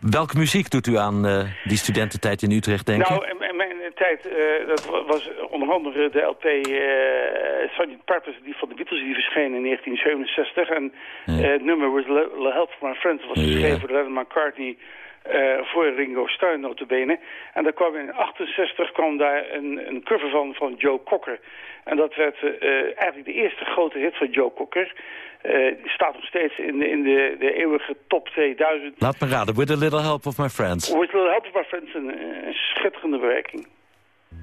Welke muziek doet u aan uh, die studententijd in Utrecht, denk nou, in, in mijn tijd, uh, dat was onder andere de LP uh, Sgt. Purpose, die van de Beatles, die verscheen in 1967. En ja. het nummer the Help of My Friends was geschreven ja. door Lennon McCartney... voor Ringo Starr notabene. En daar kwam in 68 kwam daar een, een cover van, van Joe Cocker. En dat werd eigenlijk de eerste grote hit van Joe Cocker... Uh, staat nog steeds in de, in de, de eeuwige top 2000. Laat me raden, With a Little Help of My Friends. With a Little Help of My Friends, een, een schitterende werking.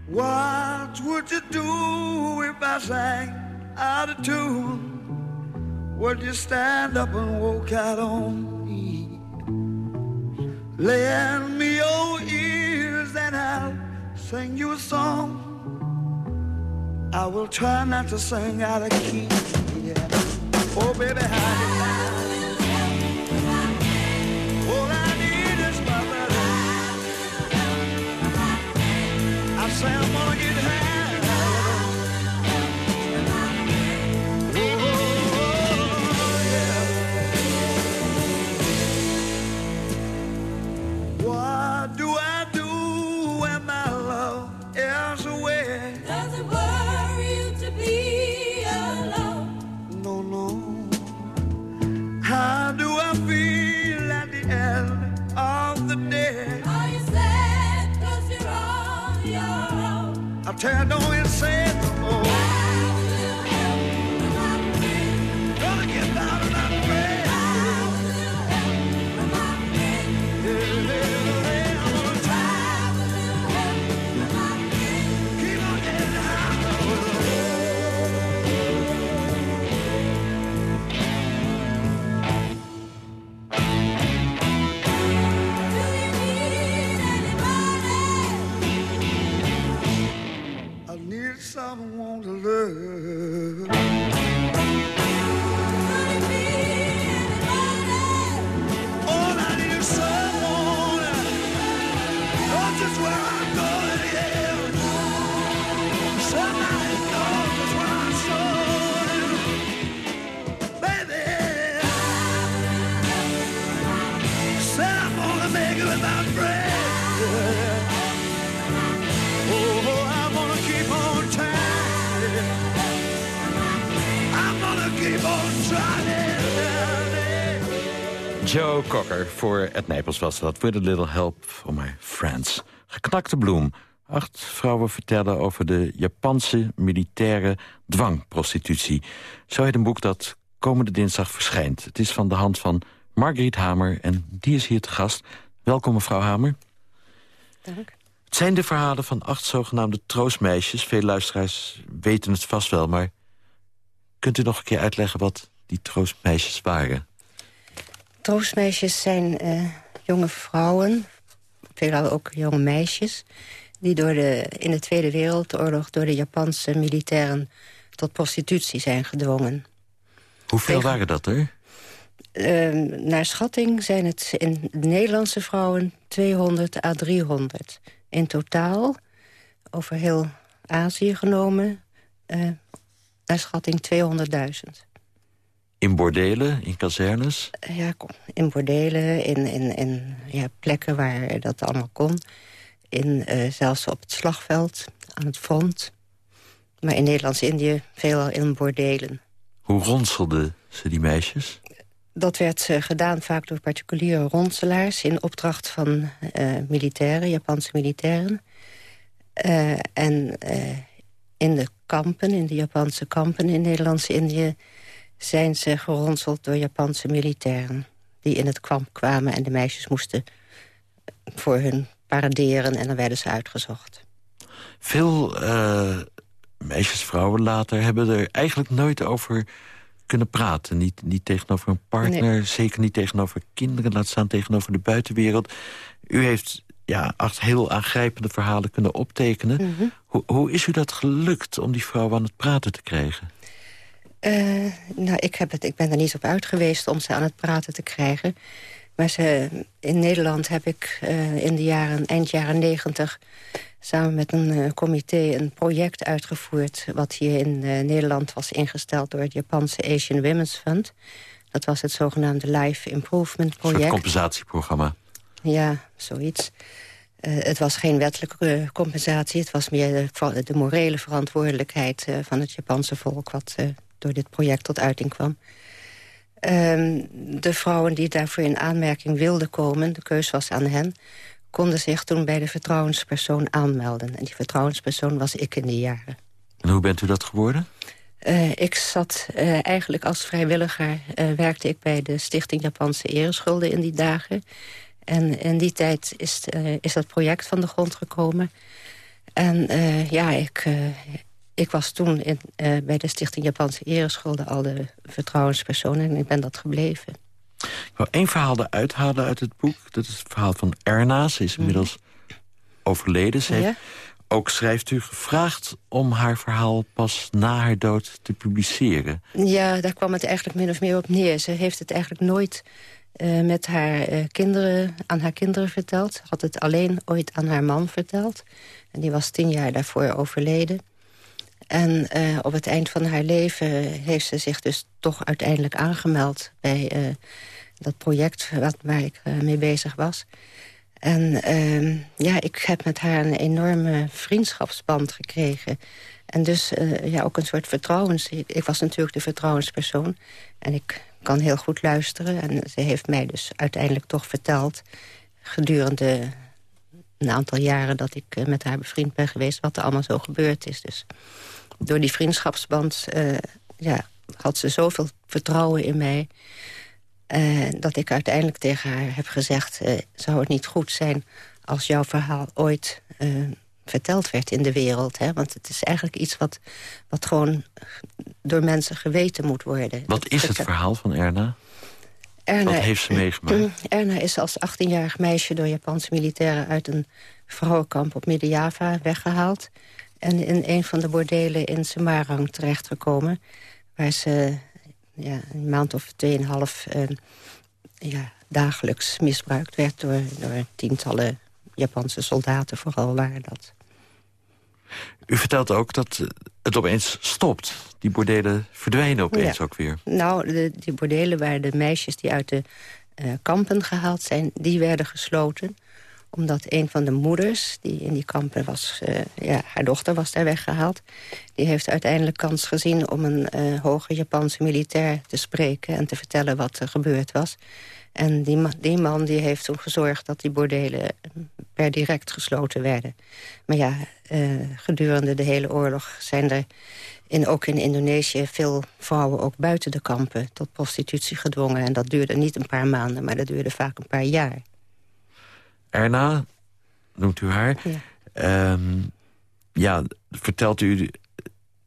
What would you do if I sang out of tune? Would you stand up and walk out on me? Lend me your ears and I'll sing you a song. I will try not to sing out of key. Yeah. Oh, baby, how brother. I say I'm gonna get I tell you, don't you say it no more. Joe Cocker voor het Nijpels was dat. With a little help from my friends. Geknakte bloem. Acht vrouwen vertellen over de Japanse militaire dwangprostitutie. Zo heet een boek dat komende dinsdag verschijnt. Het is van de hand van Margriet Hamer en die is hier te gast. Welkom mevrouw Hamer. Dank. Het zijn de verhalen van acht zogenaamde troostmeisjes. Veel luisteraars weten het vast wel, maar... kunt u nog een keer uitleggen wat die troostmeisjes waren? Troostmeisjes zijn eh, jonge vrouwen, veelal ook jonge meisjes... die door de, in de Tweede Wereldoorlog door de Japanse militairen... tot prostitutie zijn gedwongen. Hoeveel waren dat er? Uh, naar schatting zijn het in Nederlandse vrouwen 200 à 300. In totaal, over heel Azië genomen, uh, naar schatting 200.000. In bordelen, in kazernes? Ja, in bordelen, in, in, in ja, plekken waar dat allemaal kon. In, uh, zelfs op het slagveld, aan het front. Maar in Nederlands-Indië veelal in bordelen. Hoe ronselden ze, die meisjes? Dat werd uh, gedaan vaak door particuliere ronselaars... in opdracht van uh, militairen, Japanse militairen. En in de kampen, in de Japanse kampen in Nederlands-Indië... zijn ze geronseld door Japanse militairen... die in het kamp kwamen en de meisjes moesten voor hun paraderen... en dan werden ze uitgezocht. Veel meisjes, vrouwen later hebben er eigenlijk nooit over kunnen praten. Niet, niet tegenover een partner, nee. zeker niet tegenover kinderen... laat staan tegenover de buitenwereld. U heeft ja, acht heel aangrijpende verhalen kunnen optekenen. Mhm. Hoe, hoe is u dat gelukt om die vrouw aan het praten te krijgen? Eh, nou, ik, heb het, ik ben er niet op uit geweest om ze aan het praten te krijgen. Maar ze, in Nederland heb ik eh, in de jaren, eind jaren negentig... samen met een eh, comité een project uitgevoerd... wat hier in Nederland was ingesteld door het Japanse Asian Women's Fund. Dat was het zogenaamde Life Improvement Een Project. compensatieprogramma. Ja, zoiets. Het was geen wettelijke compensatie. Het was meer de, morele verantwoordelijkheid van het Japanse volk... wat door dit project tot uiting kwam. Ehm, de vrouwen die daarvoor in aanmerking wilden komen... de keus was aan hen... konden zich toen bij de vertrouwenspersoon aanmelden. En die vertrouwenspersoon was ik in die jaren. En hoe bent u dat geworden? Eh, ik zat eh, eigenlijk als vrijwilliger... eh, werkte ik bij de Stichting Japanse Ereschulden in die dagen. En in die tijd is, is dat project van de grond gekomen. En ja, ik, ik was toen in, eh, bij de Stichting Japanse Ereschulden... al de vertrouwenspersoon en ik ben dat gebleven. Ik wil één verhaal eruit halen uit het boek. Dat is het verhaal van Erna. Ze is inmiddels overleden. Ze heeft ook schrijft u gevraagd om haar verhaal pas na haar dood te publiceren. Ja, daar kwam het eigenlijk min of meer op neer. Ze heeft het eigenlijk nooit eh, met haar eh, kinderen, aan haar kinderen verteld. Ze had het alleen ooit aan haar man verteld. En die was tien jaar daarvoor overleden. En eh, op het eind van haar leven heeft ze zich dus toch uiteindelijk aangemeld... bij eh, dat project wat, waar ik eh, mee bezig was. En ehm, ja, ik heb met haar een enorme vriendschapsband gekregen. En dus ja, ook een soort vertrouwens... Ik was natuurlijk de vertrouwenspersoon. En ik kan heel goed luisteren. En ze heeft mij dus uiteindelijk toch verteld... gedurende een aantal jaren dat ik eh, met haar bevriend ben geweest... wat er allemaal zo gebeurd is. Dus door die vriendschapsband eh, ja, had ze zoveel vertrouwen in mij... eh, dat ik uiteindelijk tegen haar heb gezegd... zou het niet goed zijn als jouw verhaal ooit verteld werd in de wereld. Hè? Want het is eigenlijk iets wat, wat gewoon door mensen geweten moet worden. Wat is het verhaal van Erna? Erna, Wat heeft ze meegemaakt? Erna is als 18-jarig meisje door Japanse militairen... uit een vrouwenkamp op Midden-Java weggehaald... en in een van de bordelen in Semarang terechtgekomen... waar ze ja, een maand of tweeënhalf eh, ja, dagelijks misbruikt werd... Door, door tientallen Japanse soldaten, vooral waren dat. U vertelt ook dat eh, het opeens stopt. Die bordelen verdwijnen opeens Ja. ook weer. Nou, de, die bordelen waar de meisjes die uit de eh, kampen gehaald zijn... die werden gesloten omdat een van de moeders die in die kampen was... eh, ja, haar dochter was daar weggehaald. Die heeft uiteindelijk kans gezien om een eh, hoge Japanse militair te spreken... en te vertellen wat er gebeurd was. En die, ma- die man die heeft toen gezorgd dat die bordelen per direct gesloten werden. Maar ja, eh, gedurende de hele oorlog zijn er in, ook in Indonesië veel vrouwen ook buiten de kampen tot prostitutie gedwongen. En dat duurde niet een paar maanden, maar dat duurde vaak een paar jaar. Erna, noemt u haar. Ja. Ehm, ja, vertelt u...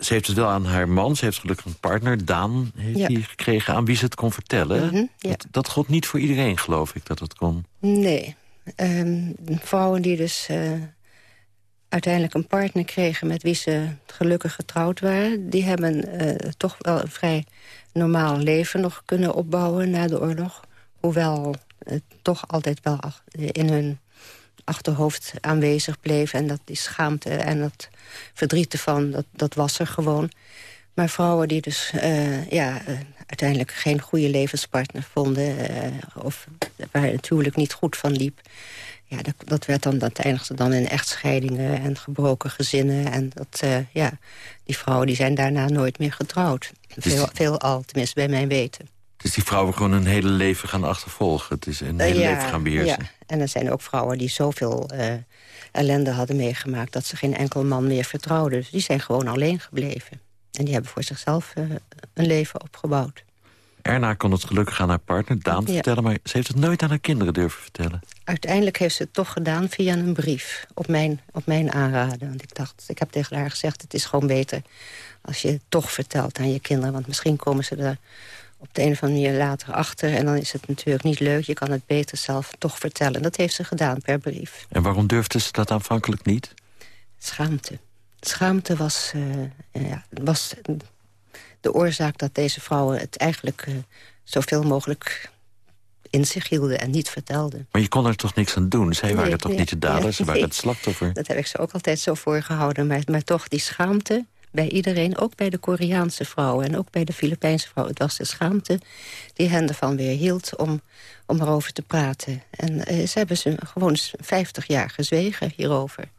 Ze heeft het wel aan haar man. Ze heeft gelukkig een partner, Daan, heeft Ja. hij gekregen... aan wie ze het kon vertellen. Mhm, ja. dat, dat gold niet voor iedereen, geloof ik, dat het kon. Nee. Ehm, vrouwen die dus eh, uiteindelijk een partner kregen... met wie ze gelukkig getrouwd waren... die hebben eh, toch wel een vrij normaal leven nog kunnen opbouwen na de oorlog. Hoewel het toch altijd wel in hun achterhoofd aanwezig bleef. En dat die schaamte en dat verdriet ervan, dat, dat was er gewoon. Maar vrouwen die dus eh, ja, eh, uiteindelijk geen goede levenspartner vonden... eh, of waar het natuurlijk niet goed van liep... Ja, dat, dat werd dan, dat eindigde dan in echtscheidingen en gebroken gezinnen. En dat, ja, die vrouwen die zijn daarna nooit meer getrouwd. Veel, veel al, tenminste bij mijn weten. Dus die vrouwen gewoon hun hele leven gaan achtervolgen. Het is een hele ja, leven gaan beheersen. Ja. En er zijn ook vrouwen die zoveel eh, ellende hadden meegemaakt... dat ze geen enkel man meer vertrouwden. Dus die zijn gewoon alleen gebleven. En die hebben voor zichzelf eh, een leven opgebouwd. Erna kon het gelukkig aan haar partner, Daan, Ja. vertellen... maar ze heeft het nooit aan haar kinderen durven vertellen. Uiteindelijk heeft ze het toch gedaan via een brief. Op mijn, op mijn aanraden. Want ik dacht, ik heb tegen haar gezegd... het is gewoon beter als je het toch vertelt aan je kinderen. Want misschien komen ze er op de een of andere manier later achter. En dan is het natuurlijk niet leuk. Je kan het beter zelf toch vertellen. Dat heeft ze gedaan per brief. En waarom durfde ze dat aanvankelijk niet? Schaamte. Schaamte was, eh, ja, was de oorzaak dat deze vrouwen het eigenlijk uh, zoveel mogelijk in zich hielden en niet vertelden. Maar je kon er toch niks aan doen? Zij waren toch nee, niet de dader, nee, ze waren het slachtoffer? Dat heb ik ze ook altijd zo voorgehouden. Maar, maar toch die schaamte bij iedereen, ook bij de Koreaanse vrouwen... en ook bij de Filipijnse vrouwen. Het was de schaamte die hen ervan weer hield om, om erover te praten. En eh, ze hebben ze gewoon 50 jaar gezwegen hierover.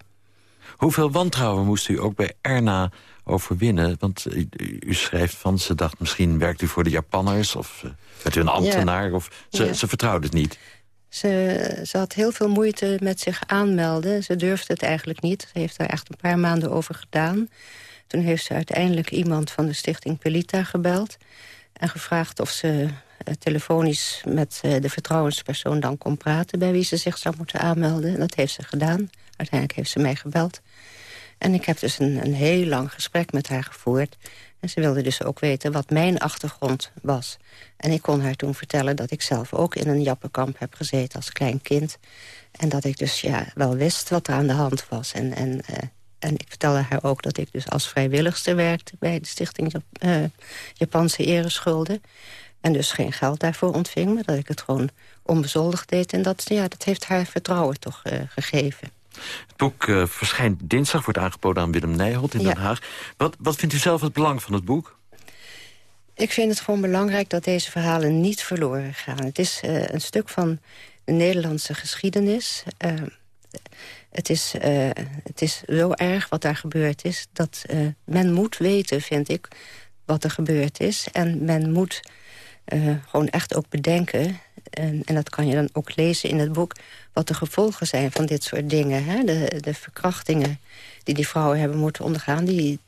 Hoeveel wantrouwen moest u ook bij Erna overwinnen? Want u, u schrijft van, ze dacht misschien werkt u voor de Japanners... of bent u een ambtenaar, of ze, Ja. ze vertrouwde het niet. Ze, ze had heel veel moeite met zich aanmelden. Ze durfde het eigenlijk niet. Ze heeft daar echt een paar maanden over gedaan. Toen heeft ze uiteindelijk iemand van de stichting Pelita gebeld... en gevraagd of ze eh, telefonisch met eh, de vertrouwenspersoon dan kon praten... bij wie ze zich zou moeten aanmelden. En dat heeft ze gedaan. Uiteindelijk heeft ze mij gebeld. En ik heb dus een, een heel lang gesprek met haar gevoerd. En ze wilde dus ook weten wat mijn achtergrond was. En ik kon haar toen vertellen dat ik zelf ook in een jappenkamp heb gezeten als klein kind. En dat ik dus ja, wel wist wat er aan de hand was. En, en, eh, en ik vertelde haar ook dat ik dus als vrijwilligster werkte... bij de stichting Jap- eh, Japanse Ereschulden. En dus geen geld daarvoor ontving, maar dat ik het gewoon onbezoldigd deed. En dat, ja, dat heeft haar vertrouwen toch eh, gegeven. Het boek eh, verschijnt dinsdag, wordt aangeboden aan Willem Nijholt in Ja. Den Haag. Wat, wat vindt u zelf het belang van het boek? Ik vind het gewoon belangrijk dat deze verhalen niet verloren gaan. Het is een stuk van de Nederlandse geschiedenis. Het, is, eh, het is zo erg wat daar gebeurd is... dat eh, men moet weten, vind ik, wat er gebeurd is. En men moet eh, gewoon echt ook bedenken... En, en dat kan je dan ook lezen in het boek... wat de gevolgen zijn van dit soort dingen. Hè? De, de verkrachtingen die die vrouwen hebben moeten ondergaan... Die,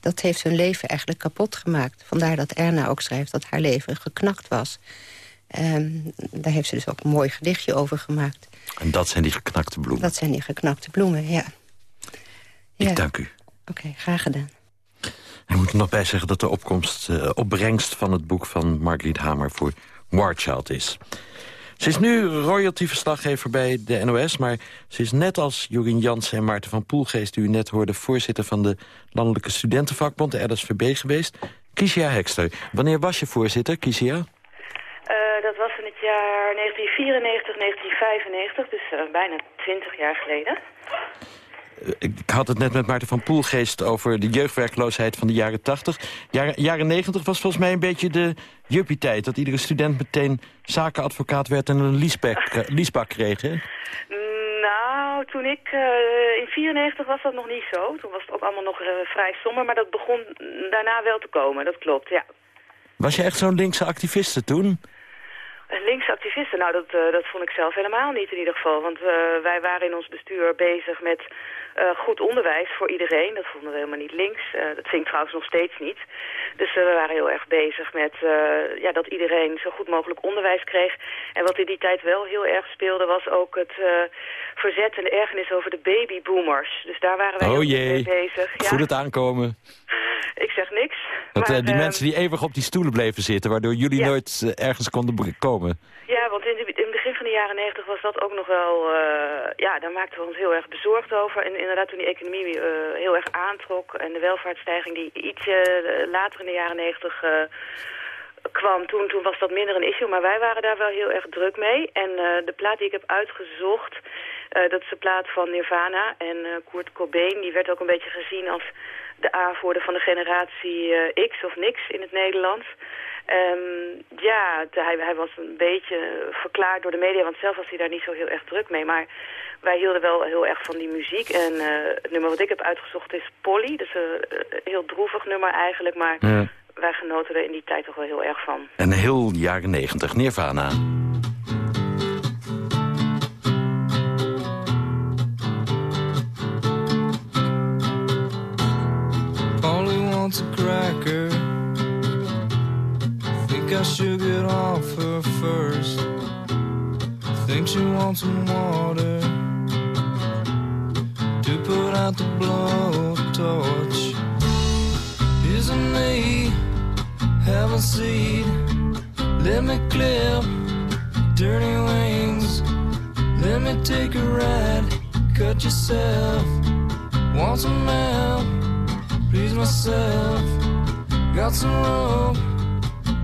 dat heeft hun leven eigenlijk kapot gemaakt. Vandaar dat Erna ook schrijft dat haar leven geknakt was. Daar heeft ze dus ook een mooi gedichtje over gemaakt. En dat zijn die geknakte bloemen. Dat zijn die geknakte bloemen, ja. Ik Ja. dank u. Oké, graag gedaan. Ik moet er nog bij zeggen dat de opkomst, eh, opbrengst van het boek van Margriet Hamer voor Warchild is. Ze is nu royalty-verslaggever bij de NOS... maar ze is net als Jorien Jansen en Maarten van Poelgeest... die u net hoorde, voorzitter van de Landelijke Studentenvakbond... de LSVB geweest. Kisia Hekster, wanneer was je voorzitter, Kisia? Eh, dat was in het jaar 1994, 1995, dus eh, bijna 20 jaar geleden. Eh, Ik had het net met Maarten van Poelgeest over de jeugdwerkloosheid van de jaren 80. Jaren, jaren 90 was volgens mij een beetje de juppie-tijd... dat iedere student meteen zakenadvocaat werd en een leaseback, kreeg, hè? Nou, toen ik eh, in 94 was dat nog niet zo. Toen was het ook allemaal nog vrij somber, maar dat begon daarna wel te komen, dat klopt, ja. Was je echt zo'n linkse activiste toen? Linkse activisten, nou dat, eh, dat vond ik zelf helemaal niet in ieder geval. Want eh, wij waren in ons bestuur bezig met eh, goed onderwijs voor iedereen. Dat vonden we helemaal niet links. Eh, dat vind ik trouwens nog steeds niet. Dus eh, we waren heel erg bezig met ja, dat iedereen zo goed mogelijk onderwijs kreeg. En wat in die tijd wel heel erg speelde was ook het verzet en de ergernis over de babyboomers. Dus daar waren wij Oh jee, mee bezig. ik voel het aankomen. Ik zeg niks. Dat, maar, die eh, mensen die eeuwig op die stoelen bleven zitten... waardoor jullie Ja. nooit ergens konden komen. Ja, want in, de, in het begin van de jaren negentig was dat ook nog wel... eh, ja, daar maakten we ons heel erg bezorgd over. En inderdaad toen die economie eh, heel erg aantrok... en de welvaartsstijging die ietsje eh, later in de jaren negentig... kwam, toen, toen was dat minder een issue. Maar wij waren daar wel heel erg druk mee. En de plaat die ik heb uitgezocht... dat is de plaat van Nirvana en Kurt Cobain. Die werd ook een beetje gezien als de aanvoerder van de generatie X of niks in het Nederlands. Ehm, ja, hij, hij was een beetje verklaard door de media, want zelf was hij daar niet zo heel erg druk mee. Maar wij hielden wel heel erg van die muziek. En eh, het nummer wat ik heb uitgezocht is Polly. Dat is een eh, heel droevig nummer eigenlijk, maar Ja. wij genoten er in die tijd toch wel heel erg van. En heel jaren negentig, Nirvana. Polly wants a cracker. I should get off her first. Think she wants some water to put out the blowtorch. Isn't me have a seed? Let me clip dirty wings. Let me take a ride. Cut yourself. Want some help? please myself. Got some rope,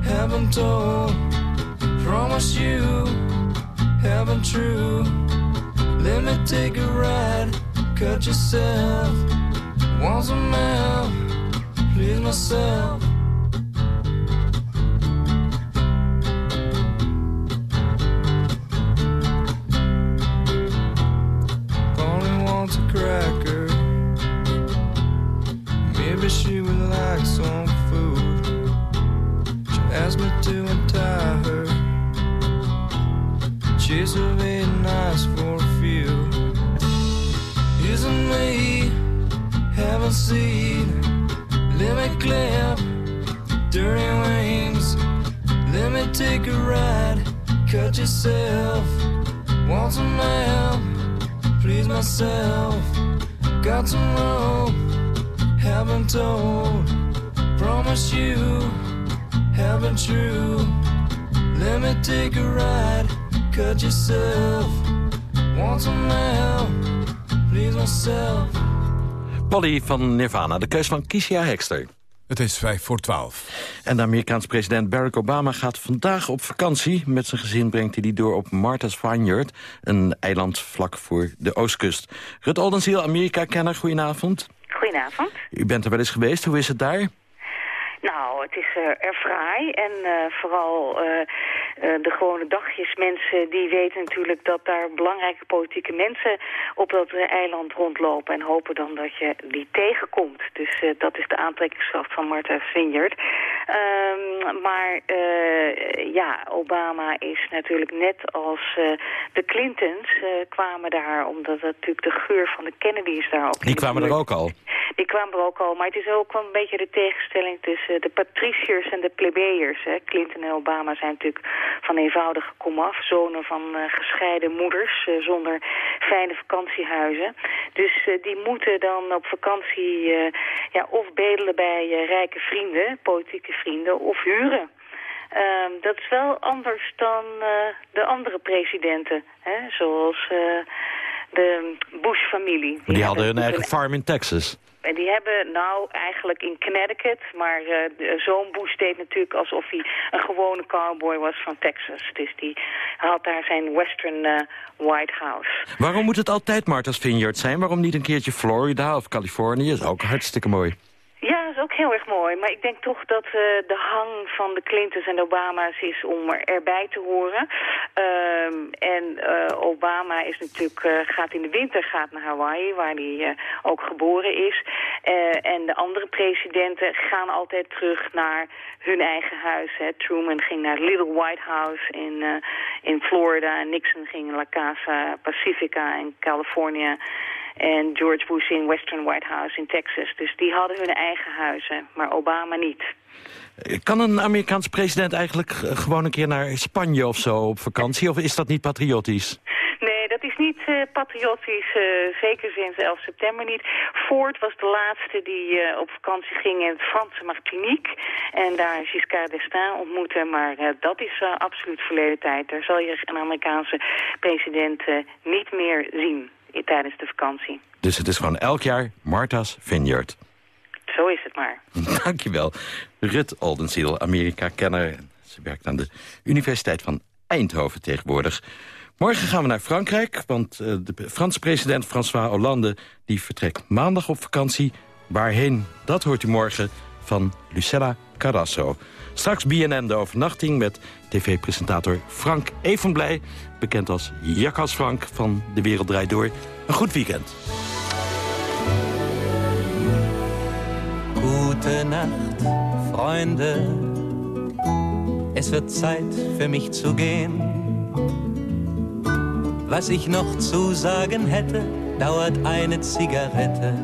haven't told. Promise you, haven't true. Let me take a ride, cut yourself. Once a help, please myself. Myself. Got some rope, haven't told. Promise you, haven't true. Let me take a ride, cut yourself. Want some help, please myself. Polly van Nirvana, de keus van Kisia Hekster. Het is vijf voor twaalf. En de Amerikaanse president Barack Obama gaat vandaag op vakantie. Met zijn gezin brengt hij die door op Martha's Vineyard... een eiland vlak voor de oostkust. Rut Oldenziel, Amerika-kenner, goedenavond. Goedenavond. U bent er wel eens geweest, hoe is het daar? Nou, het is eh, er fraai en eh, vooral eh, de gewone dagjes mensen die weten natuurlijk dat daar belangrijke politieke mensen op dat eh, eiland rondlopen en hopen dan dat je die tegenkomt. Dus eh, dat is de aantrekkingskracht van Martha Vineyard. Ehm, maar eh, ja, Obama is natuurlijk net als eh, de Clintons eh, kwamen daar, omdat het natuurlijk de geur van de Kennedys daar ook Die kwamen er ook al. die kwamen er ook al, maar het is ook wel een beetje de tegenstelling tussen de patriciërs en de plebeiers. Hè. Clinton en Obama zijn natuurlijk van eenvoudige komaf, zonen van eh, gescheiden moeders eh, zonder fijne vakantiehuizen. Dus eh, die moeten dan op vakantie ja, of bedelen bij rijke vrienden, politieke vrienden, of huren. Ehm, dat is wel anders dan de andere presidenten, hè, zoals de Bush-familie. Die, hadden hun hebben eigen farm in Texas. en die hebben nou eigenlijk in Connecticut, maar de zoon Bush deed natuurlijk alsof hij een gewone cowboy was van Texas. Dus die had daar zijn Western eh, White House. Waarom moet het altijd Martha's Vineyard zijn? Waarom niet een keertje Florida of Californië? is ook hartstikke mooi. Ja, dat is ook heel erg mooi. Maar ik denk toch dat eh, de hang van de Clintons en de Obama's is om er, erbij te horen. Ehm, en eh, Obama is natuurlijk, eh, gaat in de winter gaat naar Hawaii, waar hij ook geboren is. En de andere presidenten gaan altijd terug naar hun eigen huis. Hè. Truman ging naar Little White House in, in Florida. En Nixon ging naar La Casa Pacifica in Californië. En George Bush in Western White House in Texas. Dus die hadden hun eigen huizen, maar Obama niet. Kan een Amerikaanse president eigenlijk eh, gewoon een keer naar Spanje of zo op vakantie? Of is dat niet patriotisch? Nee, dat is niet eh, patriotisch, eh, zeker sinds 11 september niet. Ford was de laatste die op vakantie ging in het Franse Martinique. En daar Giscard d'Estaing ontmoette, maar dat is absoluut verleden tijd. Daar zal je een Amerikaanse president niet meer zien tijdens de vakantie. Dus het is gewoon elk jaar Martha's Vineyard. Zo is het maar. Dankjewel. Rut Oldenziel, Amerika-kenner. Ze werkt aan de Universiteit van Eindhoven tegenwoordig. Morgen gaan we naar Frankrijk, want eh, de Franse president François Hollande... die vertrekt maandag op vakantie. Waarheen, dat hoort u morgen van Lucella Carrasso. Straks BNN de overnachting met tv-presentator Frank Evenblij... bekend als Jackas Frank van De Wereld Draait Door. Een goed weekend. Gute Nacht, Freunde. Es wird Zeit für mich zu gehen. Was ich noch zu sagen hätte, dauert eine Zigarette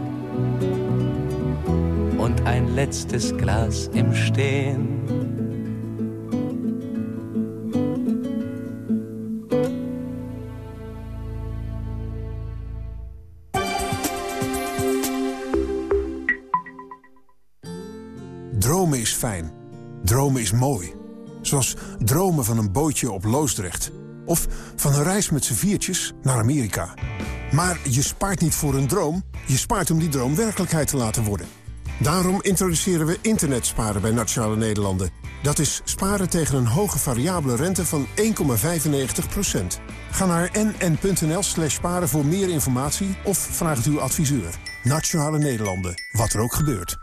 und ein letztes Glas im Stehen. Dromen is fijn. Dromen is mooi. Zoals dromen van een bootje op Loosdrecht. Of van een reis met z'n viertjes naar Amerika. Maar je spaart niet voor een droom. Je spaart om die droom werkelijkheid te laten worden. Daarom introduceren we internetsparen bij Nationale Nederlanden. Dat is sparen tegen een hoge variabele rente van 1,95%. Ga naar nn.nl slash sparen voor meer informatie of vraag het uw adviseur. Nationale Nederlanden, wat er ook gebeurt.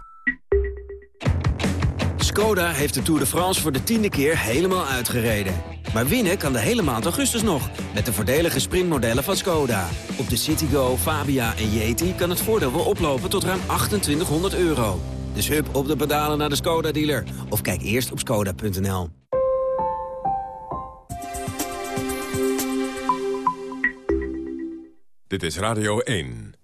Skoda heeft de Tour de France voor de tiende keer helemaal uitgereden. Maar winnen kan de hele maand augustus nog, met de voordelige sprintmodellen van Skoda. Op de Citigo, Fabia en Yeti kan het voordeel wel oplopen tot ruim 2800 euro. Dus hup op de pedalen naar de Skoda-dealer. Of kijk eerst op skoda.nl. Dit is Radio 1.